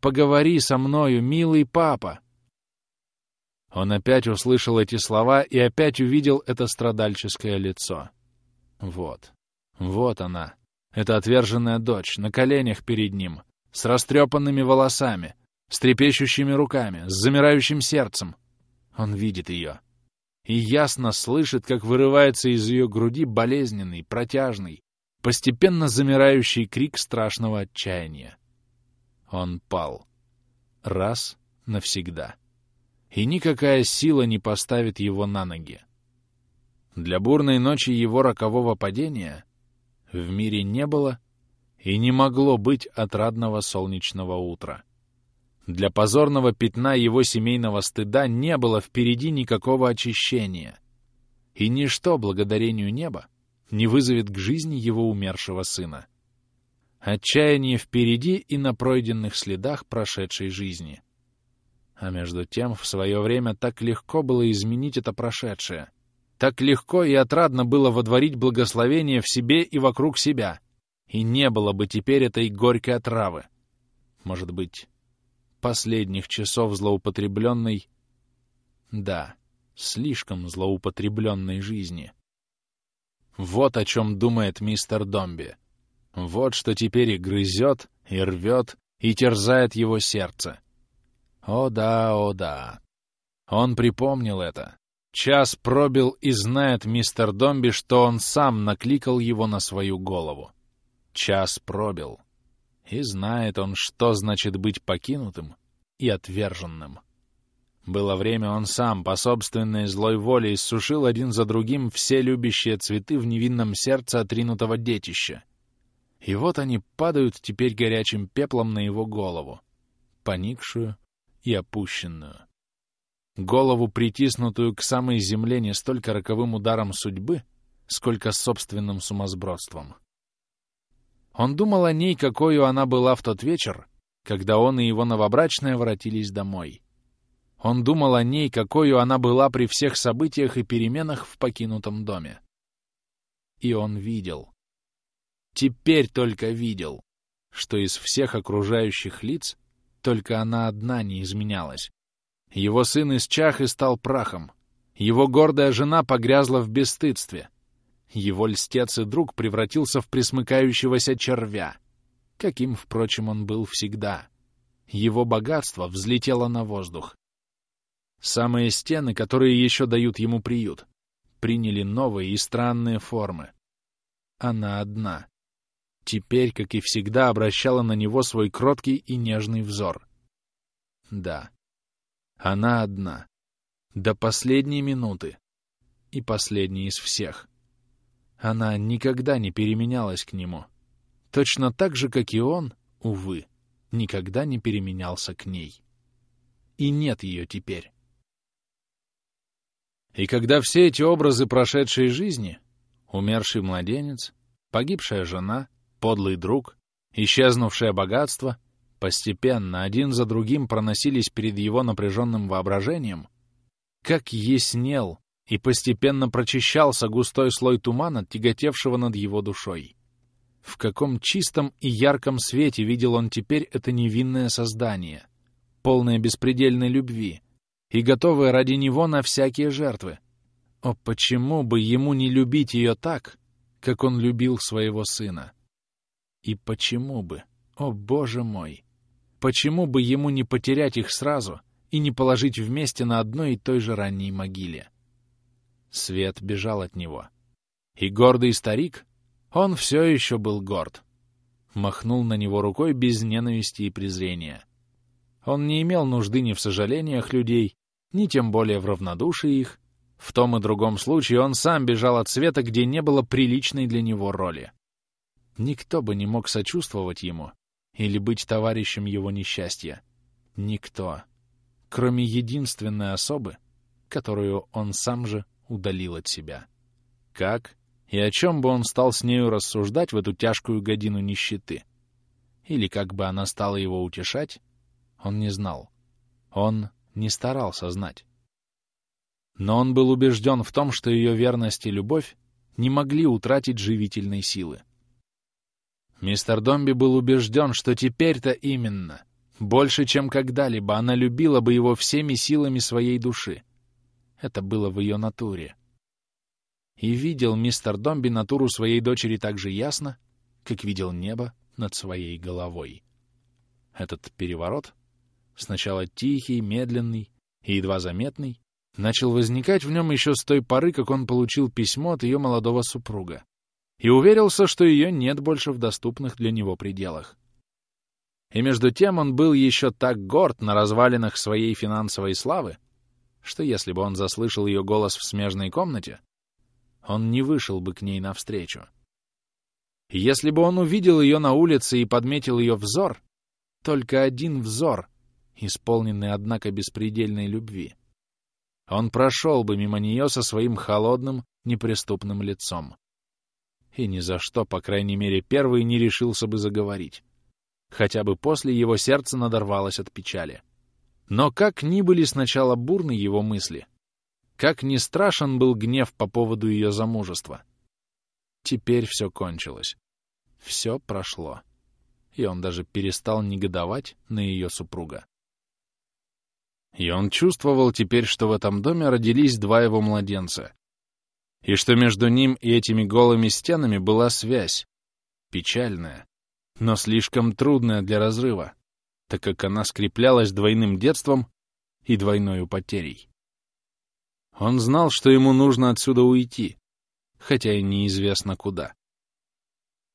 поговори со мною, милый папа!» Он опять услышал эти слова и опять увидел это страдальческое лицо. Вот, вот она, это отверженная дочь, на коленях перед ним, с растрепанными волосами, с трепещущими руками, с замирающим сердцем. Он видит ее. И ясно слышит, как вырывается из ее груди болезненный, протяжный, постепенно замирающий крик страшного отчаяния. Он пал. Раз навсегда. И никакая сила не поставит его на ноги. Для бурной ночи его рокового падения — в мире не было и не могло быть отрадного солнечного утра. Для позорного пятна его семейного стыда не было впереди никакого очищения, и ничто, благодарению неба, не вызовет к жизни его умершего сына. Отчаяние впереди и на пройденных следах прошедшей жизни. А между тем, в свое время так легко было изменить это прошедшее — так легко и отрадно было водворить благословение в себе и вокруг себя, и не было бы теперь этой горькой отравы. Может быть, последних часов злоупотребленной... Да, слишком злоупотребленной жизни. Вот о чем думает мистер Домби. Вот что теперь и грызет, и рвет, и терзает его сердце. О да, о да. Он припомнил это, Час пробил и знает мистер Домби, что он сам накликал его на свою голову. Час пробил. И знает он, что значит быть покинутым и отверженным. Было время, он сам по собственной злой воле иссушил один за другим все любящие цветы в невинном сердце отринутого детища. И вот они падают теперь горячим пеплом на его голову, поникшую и опущенную голову, притиснутую к самой земле не столько роковым ударом судьбы, сколько собственным сумасбродством. Он думал о ней, какой она была в тот вечер, когда он и его новобрачная воротились домой. Он думал о ней, какой она была при всех событиях и переменах в покинутом доме. И он видел. Теперь только видел, что из всех окружающих лиц только она одна не изменялась. Его сын исчах и стал прахом. Его гордая жена погрязла в бесстыдстве. Его льстец и друг превратился в присмыкающегося червя, каким, впрочем, он был всегда. его богатство взлетело на воздух. Самые стены, которые еще дают ему приют, приняли новые и странные формы. Она одна. Теперь, как и всегда, обращала на него свой кроткий и нежный взор. Да, она одна. До последней минуты. И последней из всех. Она никогда не переменялась к нему. Точно так же, как и он, увы, никогда не переменялся к ней. И нет ее теперь. И когда все эти образы прошедшей жизни, умерший младенец, погибшая жена, подлый друг, исчезнувшее богатство, постепенно один за другим проносились перед его напряженным воображением, как яснел и постепенно прочищался густой слой тумана, тяготевшего над его душой. В каком чистом и ярком свете видел он теперь это невинное создание, полное беспредельной любви и готовое ради него на всякие жертвы. О, почему бы ему не любить ее так, как он любил своего сына? И почему бы, о боже мой, почему бы ему не потерять их сразу и не положить вместе на одной и той же ранней могиле? Свет бежал от него. И гордый старик, он все еще был горд. Махнул на него рукой без ненависти и презрения. Он не имел нужды ни в сожалениях людей, ни тем более в равнодушии их. В том и другом случае он сам бежал от света, где не было приличной для него роли. Никто бы не мог сочувствовать ему или быть товарищем его несчастья. Никто. Кроме единственной особы, которую он сам же удалил от себя. Как и о чем бы он стал с нею рассуждать в эту тяжкую годину нищеты? Или как бы она стала его утешать, он не знал. Он не старался знать. Но он был убежден в том, что ее верность и любовь не могли утратить живительной силы. Мистер Домби был убежден, что теперь-то именно, больше, чем когда-либо, она любила бы его всеми силами своей души. Это было в ее натуре. И видел мистер Домби натуру своей дочери так же ясно, как видел небо над своей головой. Этот переворот, сначала тихий, медленный и едва заметный, начал возникать в нем еще с той поры, как он получил письмо от ее молодого супруга, и уверился, что ее нет больше в доступных для него пределах. И между тем он был еще так горд на развалинах своей финансовой славы, что если бы он заслышал ее голос в смежной комнате, он не вышел бы к ней навстречу. Если бы он увидел ее на улице и подметил ее взор, только один взор, исполненный, однако, беспредельной любви, он прошел бы мимо нее со своим холодным, неприступным лицом. И ни за что, по крайней мере, первый не решился бы заговорить. Хотя бы после его сердце надорвалось от печали. Но как ни были сначала бурны его мысли, как не страшен был гнев по поводу ее замужества. Теперь все кончилось. Все прошло. И он даже перестал негодовать на ее супруга. И он чувствовал теперь, что в этом доме родились два его младенца. И что между ним и этими голыми стенами была связь. Печальная, но слишком трудная для разрыва, так как она скреплялась двойным детством и двойной потерей. Он знал, что ему нужно отсюда уйти, хотя и неизвестно куда.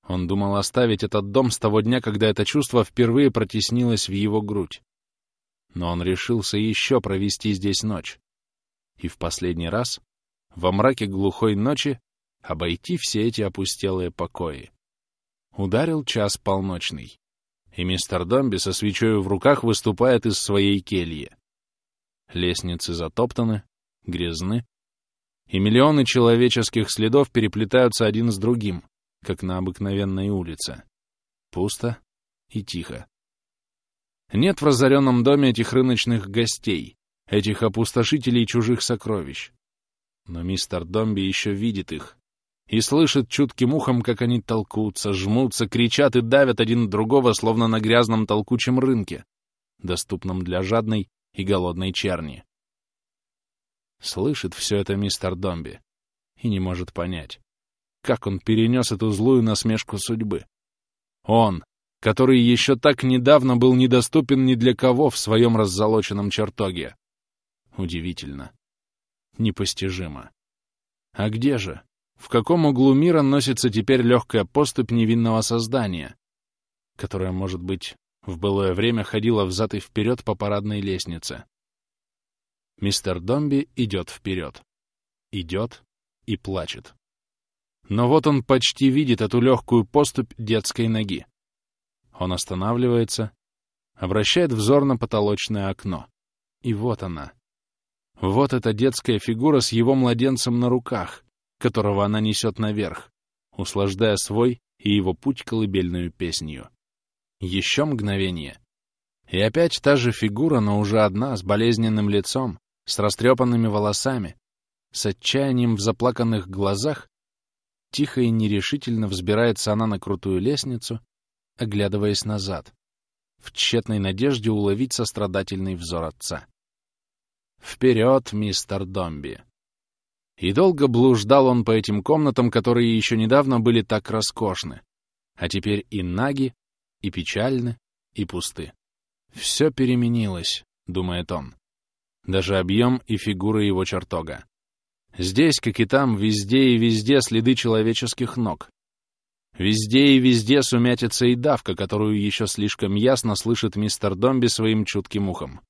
Он думал оставить этот дом с того дня, когда это чувство впервые протеснилось в его грудь. Но он решился еще провести здесь ночь. И в последний раз, во мраке глухой ночи, обойти все эти опустелые покои. Ударил час полночный, и мистер Домби со свечой в руках выступает из своей кельи. Лестницы затоптаны, грязны, и миллионы человеческих следов переплетаются один с другим, как на обыкновенной улице. Пусто и тихо. Нет в разоренном доме этих рыночных гостей, этих опустошителей чужих сокровищ. Но мистер Домби еще видит их и слышит чутким ухом, как они толкутся, жмутся, кричат и давят один другого, словно на грязном толкучем рынке, доступном для жадной и голодной черни. Слышит все это мистер Домби и не может понять, как он перенес эту злую насмешку судьбы. Он, который еще так недавно был недоступен ни для кого в своем раззолоченном чертоге. Удивительно. Непостижимо. А где же? В каком углу мира носится теперь легкая поступь невинного создания, которое, может быть, в былое время ходило взад и вперед по парадной лестнице? Мистер Домби идет вперед. Идет и плачет. Но вот он почти видит эту легкую поступь детской ноги. Он останавливается, обращает взор на потолочное окно. И вот она. Вот эта детская фигура с его младенцем на руках, которого она несет наверх, услаждая свой и его путь колыбельную песнью. Еще мгновение. И опять та же фигура, но уже одна, с болезненным лицом, с растрепанными волосами, с отчаянием в заплаканных глазах, тихо и нерешительно взбирается она на крутую лестницу, оглядываясь назад, в тщетной надежде уловить сострадательный взор отца. «Вперед, мистер Домби!» И долго блуждал он по этим комнатам, которые еще недавно были так роскошны, а теперь и наги, и печальны, и пусты. Все переменилось, думает он. Даже объем и фигура его чертога. Здесь, как и там, везде и везде следы человеческих ног. Везде и везде сумятица и давка, которую еще слишком ясно слышит мистер Домби своим чутким ухом.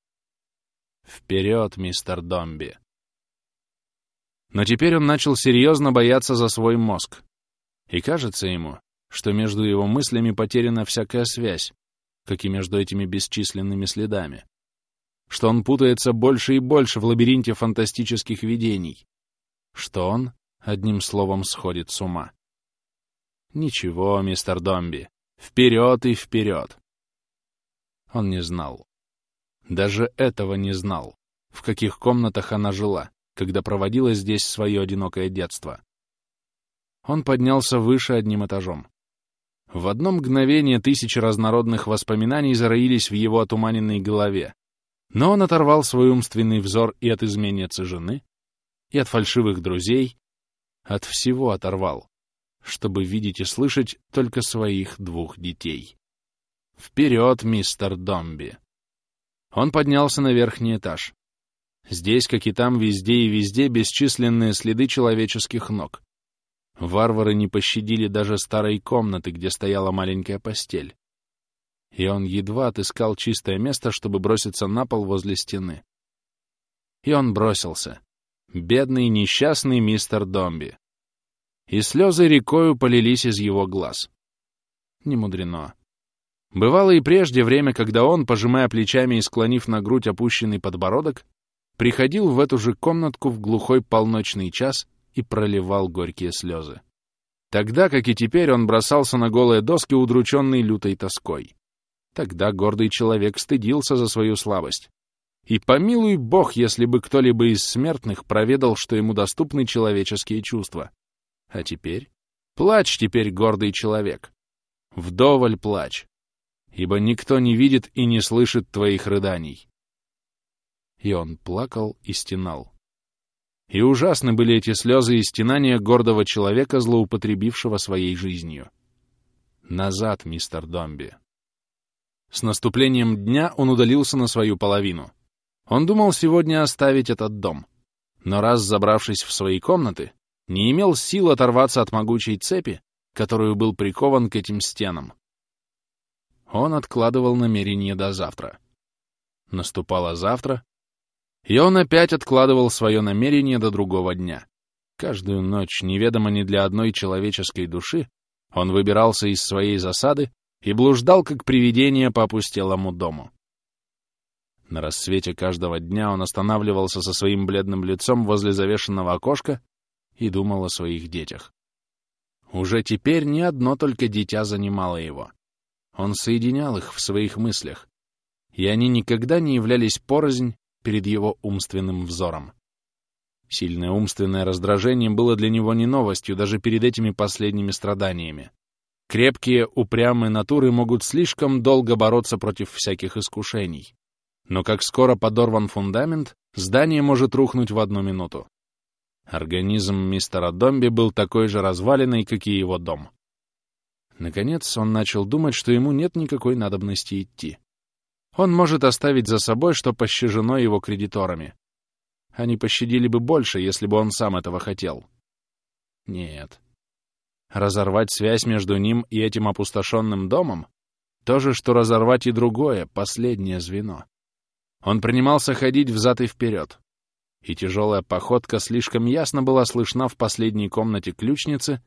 Вперед, мистер Домби! Но теперь он начал серьезно бояться за свой мозг. И кажется ему, что между его мыслями потеряна всякая связь, как и между этими бесчисленными следами. Что он путается больше и больше в лабиринте фантастических видений. Что он, одним словом, сходит с ума. Ничего, мистер Домби, вперед и вперед. Он не знал. Даже этого не знал, в каких комнатах она жила, когда проводила здесь свое одинокое детство. Он поднялся выше одним этажом. В одно мгновение тысячи разнородных воспоминаний зароились в его отуманенной голове, но он оторвал свой умственный взор и от изменницы жены, и от фальшивых друзей, от всего оторвал, чтобы видеть и слышать только своих двух детей. «Вперед, мистер Домби!» Он поднялся на верхний этаж. Здесь, как и там, везде и везде бесчисленные следы человеческих ног. Варвары не пощадили даже старой комнаты, где стояла маленькая постель. И он едва отыскал чистое место, чтобы броситься на пол возле стены. И он бросился. Бедный, несчастный мистер Домби. И слезы рекою полились из его глаз. Не мудрено. Бывало и прежде время, когда он, пожимая плечами и склонив на грудь опущенный подбородок, приходил в эту же комнатку в глухой полночный час и проливал горькие слезы. Тогда, как и теперь, он бросался на голые доски, удрученный лютой тоской. Тогда гордый человек стыдился за свою слабость. И помилуй бог, если бы кто-либо из смертных проведал, что ему доступны человеческие чувства. А теперь? Плачь теперь, гордый человек. Вдоволь плачь, ибо никто не видит и не слышит твоих рыданий и он плакал и стенал. И ужасны были эти слезы и стенания гордого человека, злоупотребившего своей жизнью. Назад, мистер Домби. С наступлением дня он удалился на свою половину. Он думал сегодня оставить этот дом. Но раз забравшись в свои комнаты, не имел сил оторваться от могучей цепи, которую был прикован к этим стенам. Он откладывал намерение до завтра. Наступало завтра, и он опять откладывал свое намерение до другого дня. Каждую ночь, неведомо ни для одной человеческой души, он выбирался из своей засады и блуждал, как привидение по опустелому дому. На рассвете каждого дня он останавливался со своим бледным лицом возле завешенного окошка и думал о своих детях. Уже теперь ни одно только дитя занимало его. Он соединял их в своих мыслях, и они никогда не являлись порознь перед его умственным взором. Сильное умственное раздражение было для него не новостью даже перед этими последними страданиями. Крепкие, упрямые натуры могут слишком долго бороться против всяких искушений. Но как скоро подорван фундамент, здание может рухнуть в одну минуту. Организм мистера Домби был такой же разваленный, как и его дом. Наконец он начал думать, что ему нет никакой надобности идти. Он может оставить за собой, что пощажено его кредиторами. Они пощадили бы больше, если бы он сам этого хотел. Нет. Разорвать связь между ним и этим опустошенным домом — то же, что разорвать и другое, последнее звено. Он принимался ходить взад и вперед. И тяжелая походка слишком ясно была слышна в последней комнате ключницы,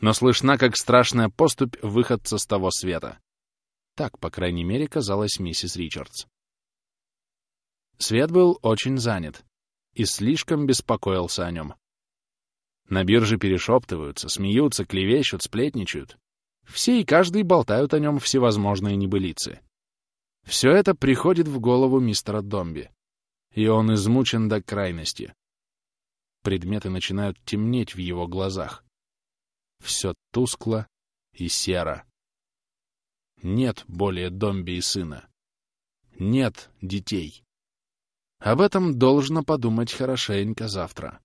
но слышна, как страшная поступь выходца с того света. Так, по крайней мере, казалось миссис Ричардс. Свет был очень занят и слишком беспокоился о нем. На бирже перешептываются, смеются, клевещут, сплетничают. Все и каждый болтают о нем всевозможные небылицы. Все это приходит в голову мистера Домби, и он измучен до крайности. Предметы начинают темнеть в его глазах. Все тускло и серо. Нет более Домби и сына. Нет детей. Об этом должно подумать хорошенько завтра.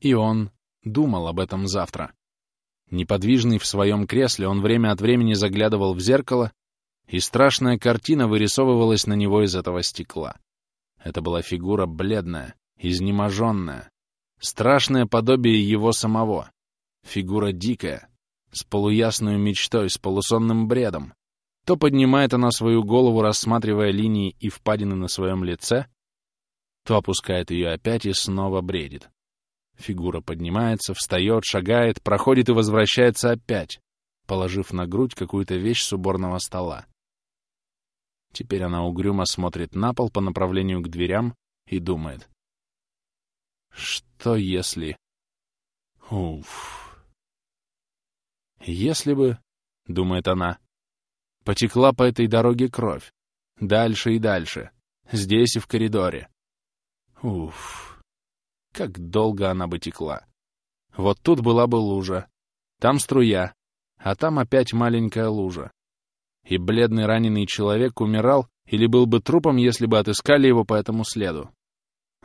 И он думал об этом завтра. Неподвижный в своем кресле, он время от времени заглядывал в зеркало и страшная картина вырисовывалась на него из этого стекла. Это была фигура бледная, изнеможенная, страшное подобие его самого, фигура дикая, с полуясной мечтой, с полусонным бредом. То поднимает она свою голову, рассматривая линии и впадины на своем лице, то опускает ее опять и снова бредит. Фигура поднимается, встает, шагает, проходит и возвращается опять, положив на грудь какую-то вещь с уборного стола. Теперь она угрюмо смотрит на пол по направлению к дверям и думает. Что если... Уф. Если бы, — думает она, — потекла по этой дороге кровь, дальше и дальше, здесь и в коридоре. Уф. Как долго она бы текла. Вот тут была бы лужа, там струя, а там опять маленькая лужа и бледный раненый человек умирал или был бы трупом, если бы отыскали его по этому следу.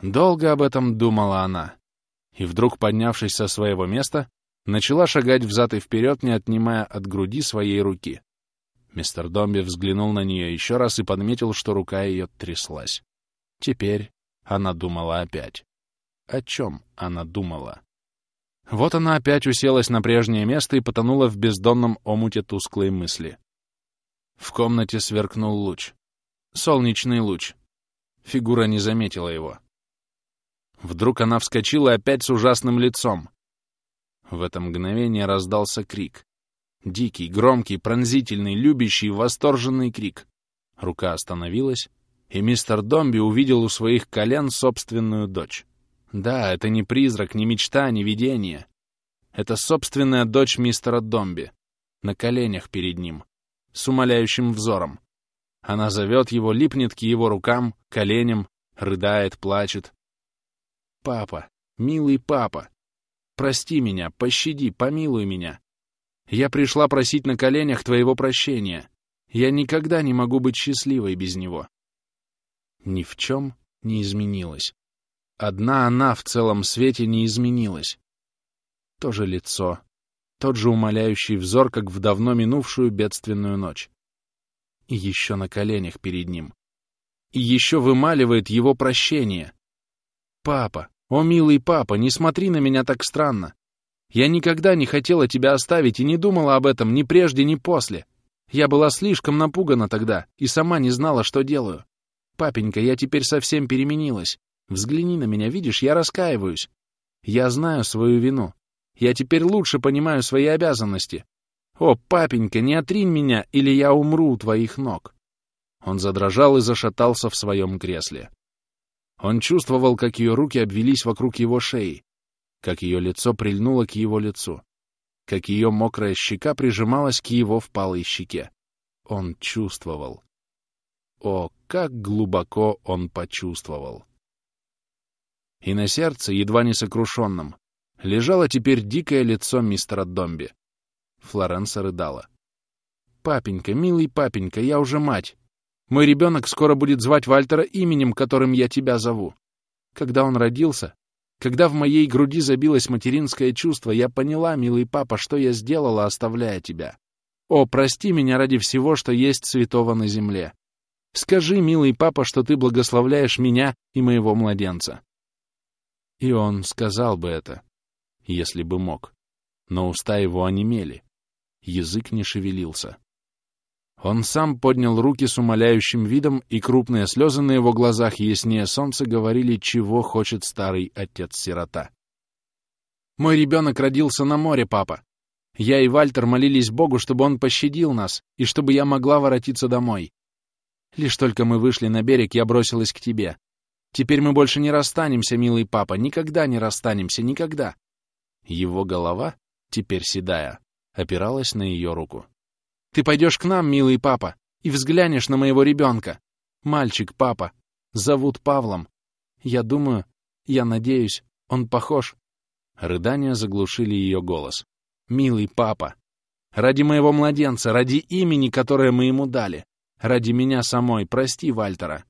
Долго об этом думала она, и вдруг, поднявшись со своего места, начала шагать взад и вперед, не отнимая от груди своей руки. Мистер Домби взглянул на нее еще раз и подметил, что рука ее тряслась. Теперь она думала опять. О чем она думала? Вот она опять уселась на прежнее место и потонула в бездонном омуте тусклой мысли. В комнате сверкнул луч. Солнечный луч. Фигура не заметила его. Вдруг она вскочила опять с ужасным лицом. В это мгновение раздался крик. Дикий, громкий, пронзительный, любящий, восторженный крик. Рука остановилась, и мистер Домби увидел у своих колен собственную дочь. Да, это не призрак, не мечта, не видение. Это собственная дочь мистера Домби. На коленях перед ним с умоляющим взором. Она зовет его, липнет к его рукам, коленям, рыдает, плачет. «Папа, милый папа, прости меня, пощади, помилуй меня. Я пришла просить на коленях твоего прощения. Я никогда не могу быть счастливой без него». Ни в чем не изменилась. Одна она в целом свете не изменилась. То же лицо, тот же умоляющий взор, как в давно минувшую бедственную ночь. И еще на коленях перед ним. И еще вымаливает его прощение. «Папа, о милый папа, не смотри на меня так странно. Я никогда не хотела тебя оставить и не думала об этом ни прежде, ни после. Я была слишком напугана тогда и сама не знала, что делаю. Папенька, я теперь совсем переменилась. Взгляни на меня, видишь, я раскаиваюсь. Я знаю свою вину. Я теперь лучше понимаю свои обязанности. О, папенька, не отринь меня, или я умру у твоих ног. Он задрожал и зашатался в своем кресле. Он чувствовал, как ее руки обвелись вокруг его шеи, как ее лицо прильнуло к его лицу, как ее мокрая щека прижималась к его впалой щеке. Он чувствовал. О, как глубоко он почувствовал! И на сердце, едва не сокрушенном, лежало теперь дикое лицо мистера Домби. Флоренса рыдала. «Папенька, милый папенька, я уже мать. Мой ребенок скоро будет звать Вальтера именем, которым я тебя зову. Когда он родился, Когда в моей груди забилось материнское чувство, я поняла, милый папа, что я сделала, оставляя тебя. О, прости меня ради всего, что есть святого на земле. Скажи, милый папа, что ты благословляешь меня и моего младенца. И он сказал бы это, если бы мог. Но уста его онемели. Язык не шевелился. Он сам поднял руки с умоляющим видом, и крупные слезы на его глазах яснее солнца говорили, чего хочет старый отец-сирота. «Мой ребенок родился на море, папа. Я и Вальтер молились Богу, чтобы он пощадил нас, и чтобы я могла воротиться домой. Лишь только мы вышли на берег, я бросилась к тебе. Теперь мы больше не расстанемся, милый папа, никогда не расстанемся, никогда. Его голова, теперь седая, опиралась на ее руку. Ты пойдешь к нам, милый папа, и взглянешь на моего ребенка. Мальчик, папа. Зовут Павлом. Я думаю, я надеюсь, он похож. Рыдания заглушили ее голос. Милый папа. Ради моего младенца, ради имени, которое мы ему дали. Ради меня самой, прости Вальтера.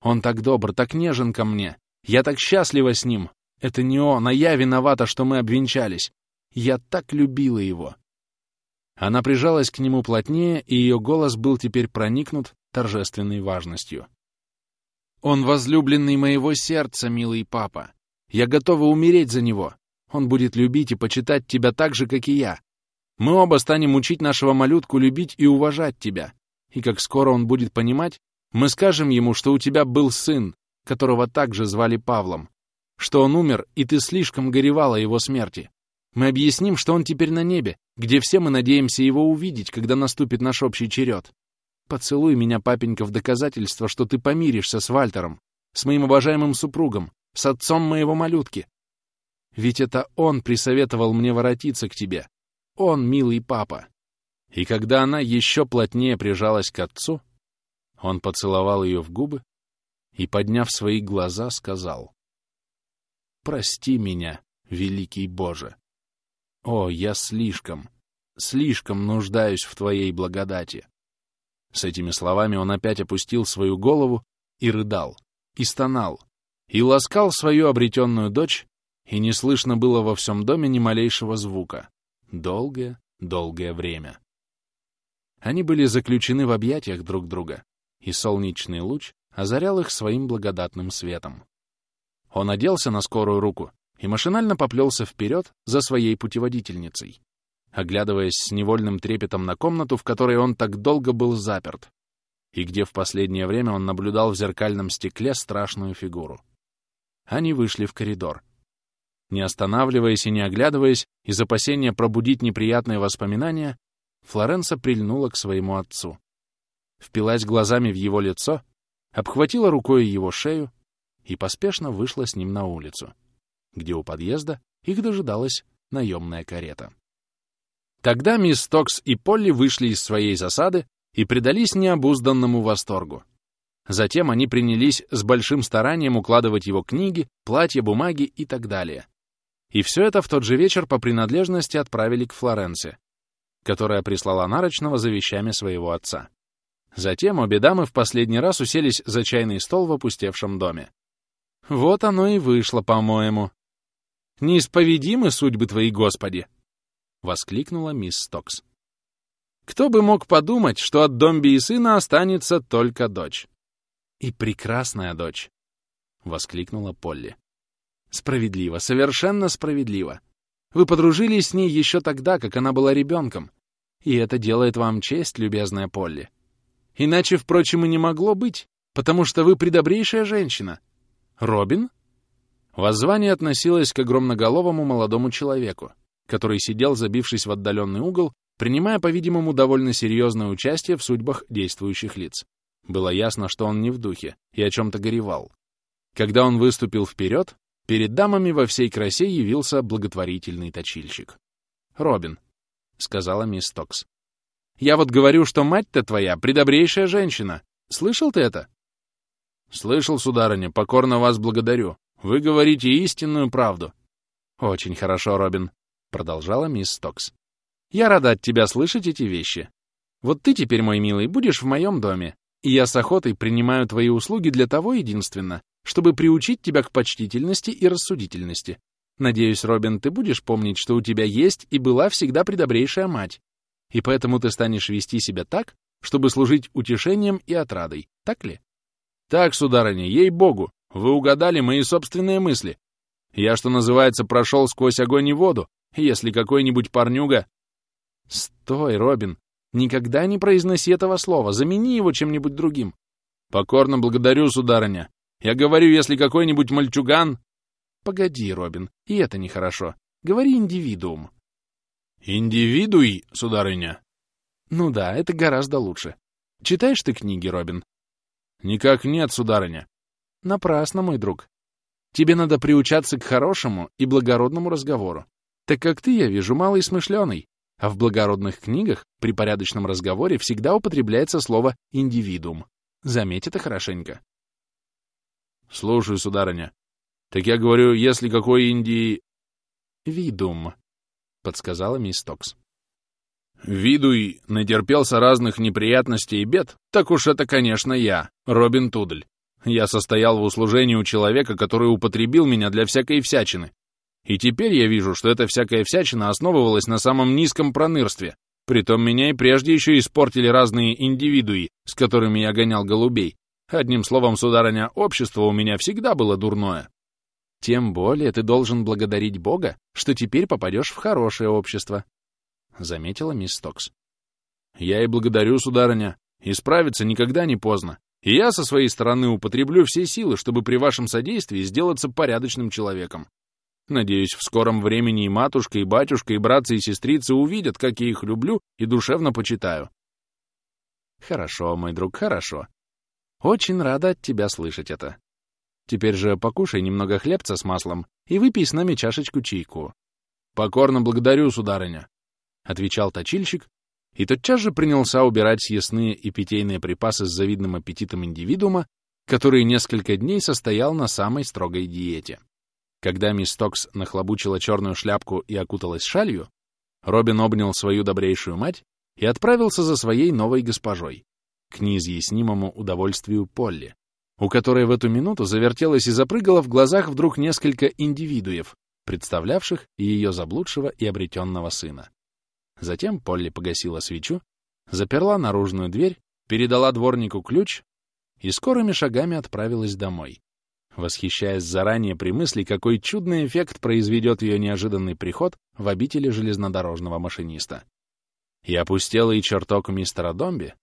Он так добр, так нежен ко мне. Я так счастлива с ним. Это не он, а я виновата, что мы обвенчались. Я так любила его. Она прижалась к нему плотнее, и ее голос был теперь проникнут торжественной важностью. «Он возлюбленный моего сердца, милый папа. Я готова умереть за него. Он будет любить и почитать тебя так же, как и я. Мы оба станем учить нашего малютку любить и уважать тебя и как скоро он будет понимать, мы скажем ему, что у тебя был сын, которого также звали Павлом, что он умер, и ты слишком горевала его смерти. Мы объясним, что он теперь на небе, где все мы надеемся его увидеть, когда наступит наш общий черед. Поцелуй меня, папенька, в доказательство, что ты помиришься с Вальтером, с моим обожаемым супругом, с отцом моего малютки. Ведь это он присоветовал мне воротиться к тебе. Он, милый папа. И когда она еще плотнее прижалась к отцу, он поцеловал ее в губы и, подняв свои глаза, сказал, «Прости меня, великий Боже! О, я слишком, слишком нуждаюсь в Твоей благодати!» С этими словами он опять опустил свою голову и рыдал, и стонал, и ласкал свою обретенную дочь, и не слышно было во всем доме ни малейшего звука. Долгое, долгое время. Они были заключены в объятиях друг друга, и солнечный луч озарял их своим благодатным светом. Он оделся на скорую руку и машинально поплелся вперед за своей путеводительницей, оглядываясь с невольным трепетом на комнату, в которой он так долго был заперт, и где в последнее время он наблюдал в зеркальном стекле страшную фигуру. Они вышли в коридор. Не останавливаясь и не оглядываясь, из опасения пробудить неприятные воспоминания, Флоренса прильнула к своему отцу. Впилась глазами в его лицо, обхватила рукой его шею и поспешно вышла с ним на улицу, где у подъезда их дожидалась наемная карета. Тогда мисс Токс и Полли вышли из своей засады и предались необузданному восторгу. Затем они принялись с большим старанием укладывать его книги, платья, бумаги и так далее. И все это в тот же вечер по принадлежности отправили к Флоренции, которая прислала Нарочного за вещами своего отца. Затем обе дамы в последний раз уселись за чайный стол в опустевшем доме. «Вот оно и вышло, по-моему. Неисповедимы судьбы твои, Господи!» — воскликнула мисс Стокс. «Кто бы мог подумать, что от Домби и сына останется только дочь?» «И прекрасная дочь!» — воскликнула Полли. «Справедливо, совершенно справедливо. Вы подружились с ней еще тогда, как она была ребенком, и это делает вам честь, любезная Полли. Иначе, впрочем, и не могло быть, потому что вы предобрейшая женщина. Робин?» Воззвание относилось к огромноголовому молодому человеку, который сидел, забившись в отдаленный угол, принимая, по-видимому, довольно серьезное участие в судьбах действующих лиц. Было ясно, что он не в духе и о чем-то горевал. Когда он выступил вперед, перед дамами во всей красе явился благотворительный точильщик. Робин, — сказала мисс Токс. «Я вот говорю, что мать-то твоя предобрейшая женщина. Слышал ты это?» «Слышал, сударыня, покорно вас благодарю. Вы говорите истинную правду». «Очень хорошо, Робин», — продолжала мисс Токс. «Я рада от тебя слышать эти вещи. Вот ты теперь, мой милый, будешь в моем доме, и я с охотой принимаю твои услуги для того единственно, чтобы приучить тебя к почтительности и рассудительности. Надеюсь, Робин, ты будешь помнить, что у тебя есть и была всегда предобрейшая мать, и поэтому ты станешь вести себя так, чтобы служить утешением и отрадой, так ли? Так, сударыня, ей-богу, вы угадали мои собственные мысли. Я, что называется, прошел сквозь огонь и воду, если какой-нибудь парнюга... Стой, Робин, никогда не произноси этого слова, замени его чем-нибудь другим. Покорно благодарю, сударыня. Я говорю, если какой-нибудь мальчуган... Погоди, Робин, и это нехорошо. Говори индивидуум. Индивидуй, сударыня? Ну да, это гораздо лучше. Читаешь ты книги, Робин? Никак нет, сударыня. Напрасно, мой друг. Тебе надо приучаться к хорошему и благородному разговору. Так как ты, я вижу, малый смышленый, а в благородных книгах при порядочном разговоре всегда употребляется слово «индивидуум». Заметь это хорошенько. Слушаю, сударыня. Так я говорю, если какой инди... Видум, подсказала мисс Токс. Видуй натерпелся разных неприятностей и бед, так уж это, конечно, я, Робин Тудль. Я состоял в услужении у человека, который употребил меня для всякой всячины. И теперь я вижу, что эта всякая всячина основывалась на самом низком пронырстве. Притом меня и прежде еще испортили разные индивидуи, с которыми я гонял голубей. Одним словом, сударыня, общество у меня всегда было дурное. Тем более ты должен благодарить Бога, что теперь попадешь в хорошее общество, — заметила мисс Токс. Я и благодарю, сударыня. Исправиться никогда не поздно. И я со своей стороны употреблю все силы, чтобы при вашем содействии сделаться порядочным человеком. Надеюсь, в скором времени и матушка, и батюшка, и братцы, и сестрицы увидят, как я их люблю и душевно почитаю. Хорошо, мой друг, хорошо. Очень рада от тебя слышать это. Теперь же покушай немного хлебца с маслом и выпей с нами чашечку чайку. Покорно благодарю, сударыня, — отвечал точильщик, и тотчас же принялся убирать съестные и питейные припасы с завидным аппетитом индивидуума, который несколько дней состоял на самой строгой диете. Когда мисс Токс нахлобучила черную шляпку и окуталась шалью, Робин обнял свою добрейшую мать и отправился за своей новой госпожой, к неизъяснимому удовольствию Полли, у которой в эту минуту завертелось и запрыгало в глазах вдруг несколько индивидуев, представлявших ее заблудшего и обретенного сына. Затем Полли погасила свечу, заперла наружную дверь, передала дворнику ключ и скорыми шагами отправилась домой, восхищаясь заранее при мысли, какой чудный эффект произведет ее неожиданный приход в обители железнодорожного машиниста. И опустелый чертог мистера Домби,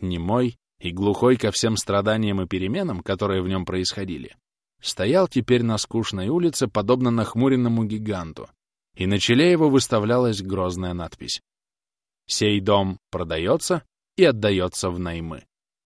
немой и глухой ко всем страданиям и переменам, которые в нем происходили, стоял теперь на скучной улице, подобно нахмуренному гиганту, и на челе его выставлялась грозная надпись «Сей дом продается и отдается в наймы».